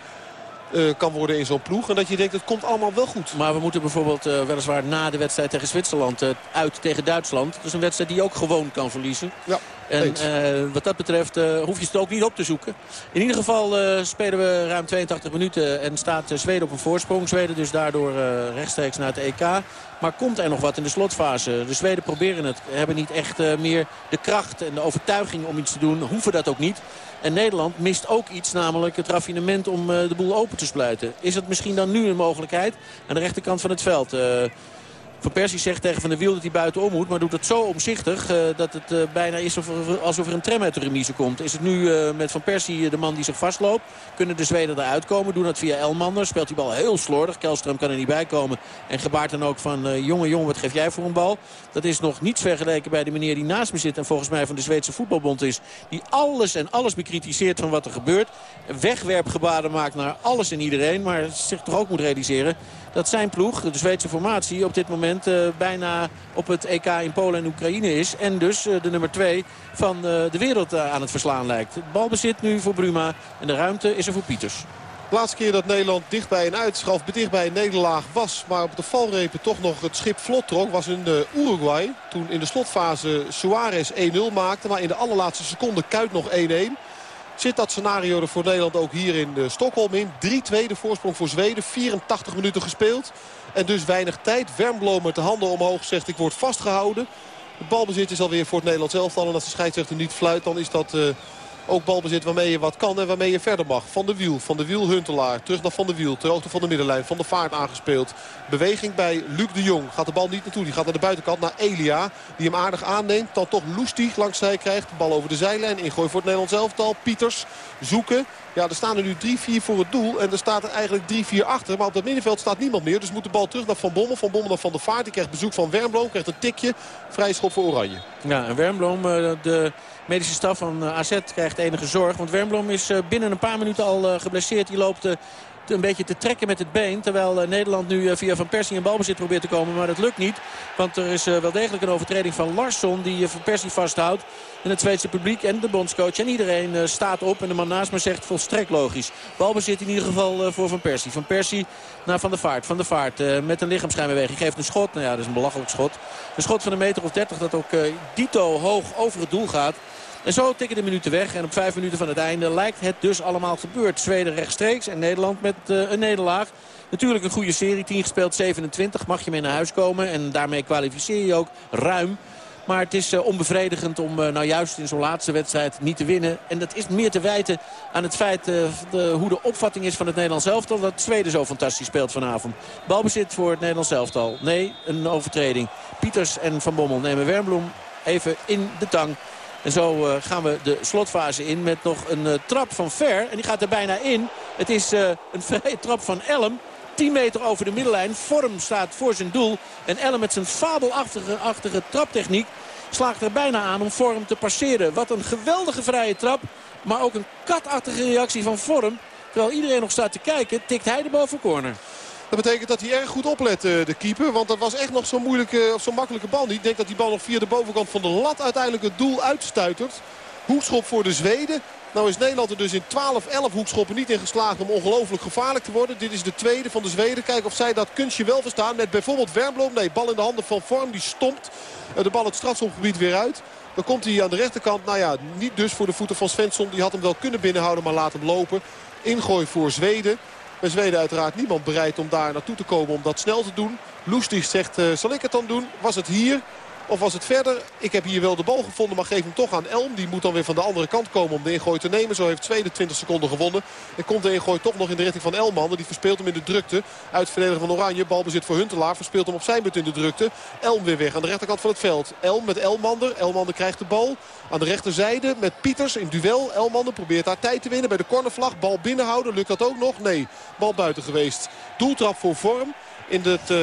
uh, kan worden in zo'n ploeg. En dat je denkt, het komt allemaal wel goed. Maar we moeten bijvoorbeeld uh, weliswaar na de wedstrijd tegen Zwitserland... Uh, uit tegen Duitsland. Dat is een wedstrijd die je ook gewoon kan verliezen. Ja, en wat dat betreft hoef je het ook niet op te zoeken. In ieder geval spelen we ruim 82 minuten en staat Zweden op een voorsprong. Zweden dus daardoor rechtstreeks naar het EK. Maar komt er nog wat in de slotfase? De Zweden proberen het. Hebben niet echt meer de kracht en de overtuiging om iets te doen. Hoeven dat ook niet. En Nederland mist ook iets, namelijk het raffinement om de boel open te sluiten. Is het misschien dan nu een mogelijkheid aan de rechterkant van het veld? Van Persie zegt tegen Van der Wiel dat hij buitenom moet. Maar doet het zo omzichtig uh, dat het uh, bijna is alsof er een tram uit de remise komt. Is het nu uh, met Van Persie de man die zich vastloopt. Kunnen de Zweden eruit komen. Doen dat via Elmander. Speelt die bal heel slordig. Kelstrom kan er niet bij komen. En gebaart dan ook van jongen jongen wat geef jij voor een bal. Dat is nog niets vergeleken bij de meneer die naast me zit. En volgens mij van de Zweedse voetbalbond is. Die alles en alles bekritiseert van wat er gebeurt. Wegwerpgebaden maakt naar alles en iedereen. Maar zich toch ook moet realiseren dat zijn ploeg, de Zweedse formatie, op dit moment uh, bijna op het EK in Polen en Oekraïne is. En dus uh, de nummer 2 van uh, de wereld aan het verslaan lijkt. Het balbezit nu voor Bruma en de ruimte is er voor Pieters. De laatste keer dat Nederland dichtbij een uitschaf, dichtbij een nederlaag was. Maar op de valrepen toch nog het schip vlot trok. Was in Uruguay. Toen in de slotfase Suarez 1-0 maakte. Maar in de allerlaatste seconde Kuit nog 1-1. Zit dat scenario er voor Nederland ook hier in uh, Stockholm in. 3-2 de voorsprong voor Zweden. 84 minuten gespeeld. En dus weinig tijd. Wernbloem met de handen omhoog zegt ik word vastgehouden. Het balbezit is alweer voor het Nederlands elftal. En als de scheidsrechter niet fluit dan is dat... Uh, ook balbezit waarmee je wat kan en waarmee je verder mag. Van de Wiel, Van de Wiel Huntelaar. Terug naar Van de Wiel, ter hoogte van de middenlijn. Van de Vaart aangespeeld. Beweging bij Luc de Jong. Gaat de bal niet naartoe. Die gaat naar de buitenkant naar Elia. Die hem aardig aanneemt. Dan toch Loestig langs zij krijgt. De bal over de zijlijn. Ingooi voor het Nederlands elftal. Pieters zoeken. Ja, er staan er nu 3-4 voor het doel. En er staat er eigenlijk 3-4 achter. Maar op dat middenveld staat niemand meer. Dus moet de bal terug naar Van Bommel. Van Bommel naar Van der Vaart. Die krijgt bezoek van Wernbloem. Krijgt een tikje. Vrij schop voor Oranje. Ja, en Wernbloem, de medische staf van AZ krijgt enige zorg. Want Wernbloem is binnen een paar minuten al geblesseerd. Die loopt een beetje te trekken met het been. Terwijl Nederland nu via Van Persie een balbezit probeert te komen. Maar dat lukt niet. Want er is wel degelijk een overtreding van Larsson die Van Persie vasthoudt. En het Zweedse publiek en de bondscoach en iedereen staat op. En de man naast me zegt volstrekt logisch. Balbezit in ieder geval voor Van Persie. Van Persie naar Van der Vaart. Van der Vaart met een lichaamschijnbeweging geeft een schot. Nou ja, dat is een belachelijk schot. Een schot van een meter of 30 dat ook dito hoog over het doel gaat. En zo tikken de minuten weg. En op vijf minuten van het einde lijkt het dus allemaal gebeurd. Zweden rechtstreeks en Nederland met een nederlaag. Natuurlijk een goede serie. 10 gespeeld, 27. Mag je mee naar huis komen. En daarmee kwalificeer je ook ruim. Maar het is uh, onbevredigend om uh, nou juist in zo'n laatste wedstrijd niet te winnen. En dat is meer te wijten aan het feit de, hoe de opvatting is van het Nederlands elftal. Dat Zweden zo fantastisch speelt vanavond. Balbezit voor het Nederlands elftal. Nee, een overtreding. Pieters en Van Bommel nemen Wernbloem even in de tang. En zo gaan we de slotfase in met nog een trap van Ver. En die gaat er bijna in. Het is een (laughs) vrije trap van Elm. 10 meter over de middenlijn. Vorm staat voor zijn doel. En Ellen met zijn fabelachtige achtige traptechniek slaagt er bijna aan om Vorm te passeren. Wat een geweldige vrije trap. Maar ook een katachtige reactie van Vorm. Terwijl iedereen nog staat te kijken, tikt hij de bal voor corner. Dat betekent dat hij erg goed oplet, de keeper. Want dat was echt nog zo'n moeilijke of zo'n makkelijke bal. Ik denk dat die bal nog via de bovenkant van de lat uiteindelijk het doel uitstuitert. Hoekschop voor de Zweden. Nou is Nederland er dus in 12, 11 hoekschoppen niet in geslaagd om ongelooflijk gevaarlijk te worden. Dit is de tweede van de Zweden. Kijken of zij dat kunstje wel verstaan met bijvoorbeeld Wernbloem. Nee, bal in de handen van Vorm. Die stompt de bal het strafschopgebied weer uit. Dan komt hij aan de rechterkant. Nou ja, niet dus voor de voeten van Svensson. Die had hem wel kunnen binnenhouden, maar laat hem lopen. Ingooi voor Zweden. Bij Zweden uiteraard niemand bereid om daar naartoe te komen om dat snel te doen. Loestig zegt, uh, zal ik het dan doen? Was het hier? Of was het verder? Ik heb hier wel de bal gevonden, maar geef hem toch aan Elm. Die moet dan weer van de andere kant komen om de ingooi te nemen. Zo heeft Zweden 20 seconden gewonnen. En komt de ingooi toch nog in de richting van Elman. Die verspeelt hem in de drukte. Uit verdediger van Oranje. Balbezit voor Huntelaar. Verspeelt hem op zijn beurt in de drukte. Elm weer weg aan de rechterkant van het veld. Elm met Elmander. Elmander krijgt de bal. Aan de rechterzijde met Pieters in duel. Elmander probeert daar tijd te winnen bij de cornervlag. Bal binnenhouden. Lukt dat ook nog? Nee. Bal buiten geweest. Doeltrap voor vorm. In het... Uh,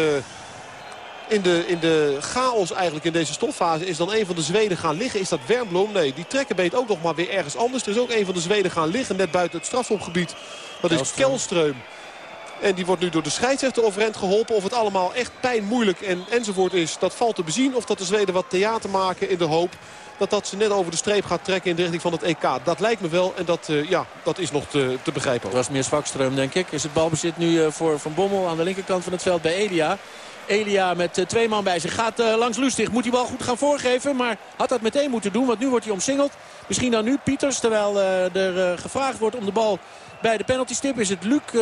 in de, in de chaos eigenlijk in deze stofase is dan een van de Zweden gaan liggen. Is dat Wernbloem? Nee, die trekken beet ook nog maar weer ergens anders. Er is ook een van de Zweden gaan liggen net buiten het strafhofgebied. Dat is Kelström. En die wordt nu door de scheidsrechter overeind geholpen. Of het allemaal echt pijn, moeilijk en, enzovoort is, dat valt te bezien. Of dat de Zweden wat theater maken in de hoop dat dat ze net over de streep gaat trekken in de richting van het EK. Dat lijkt me wel en dat, uh, ja, dat is nog te, te begrijpen. Dat was meer Zwakström, denk ik. Is het balbezit nu uh, voor Van Bommel aan de linkerkant van het veld bij Elia. Elia met twee man bij zich gaat uh, langs Lustig. Moet hij wel goed gaan voorgeven, maar had dat meteen moeten doen. Want nu wordt hij omsingeld. Misschien dan nu Pieters, terwijl uh, er gevraagd wordt om de bal bij de penaltystip. Is het Luc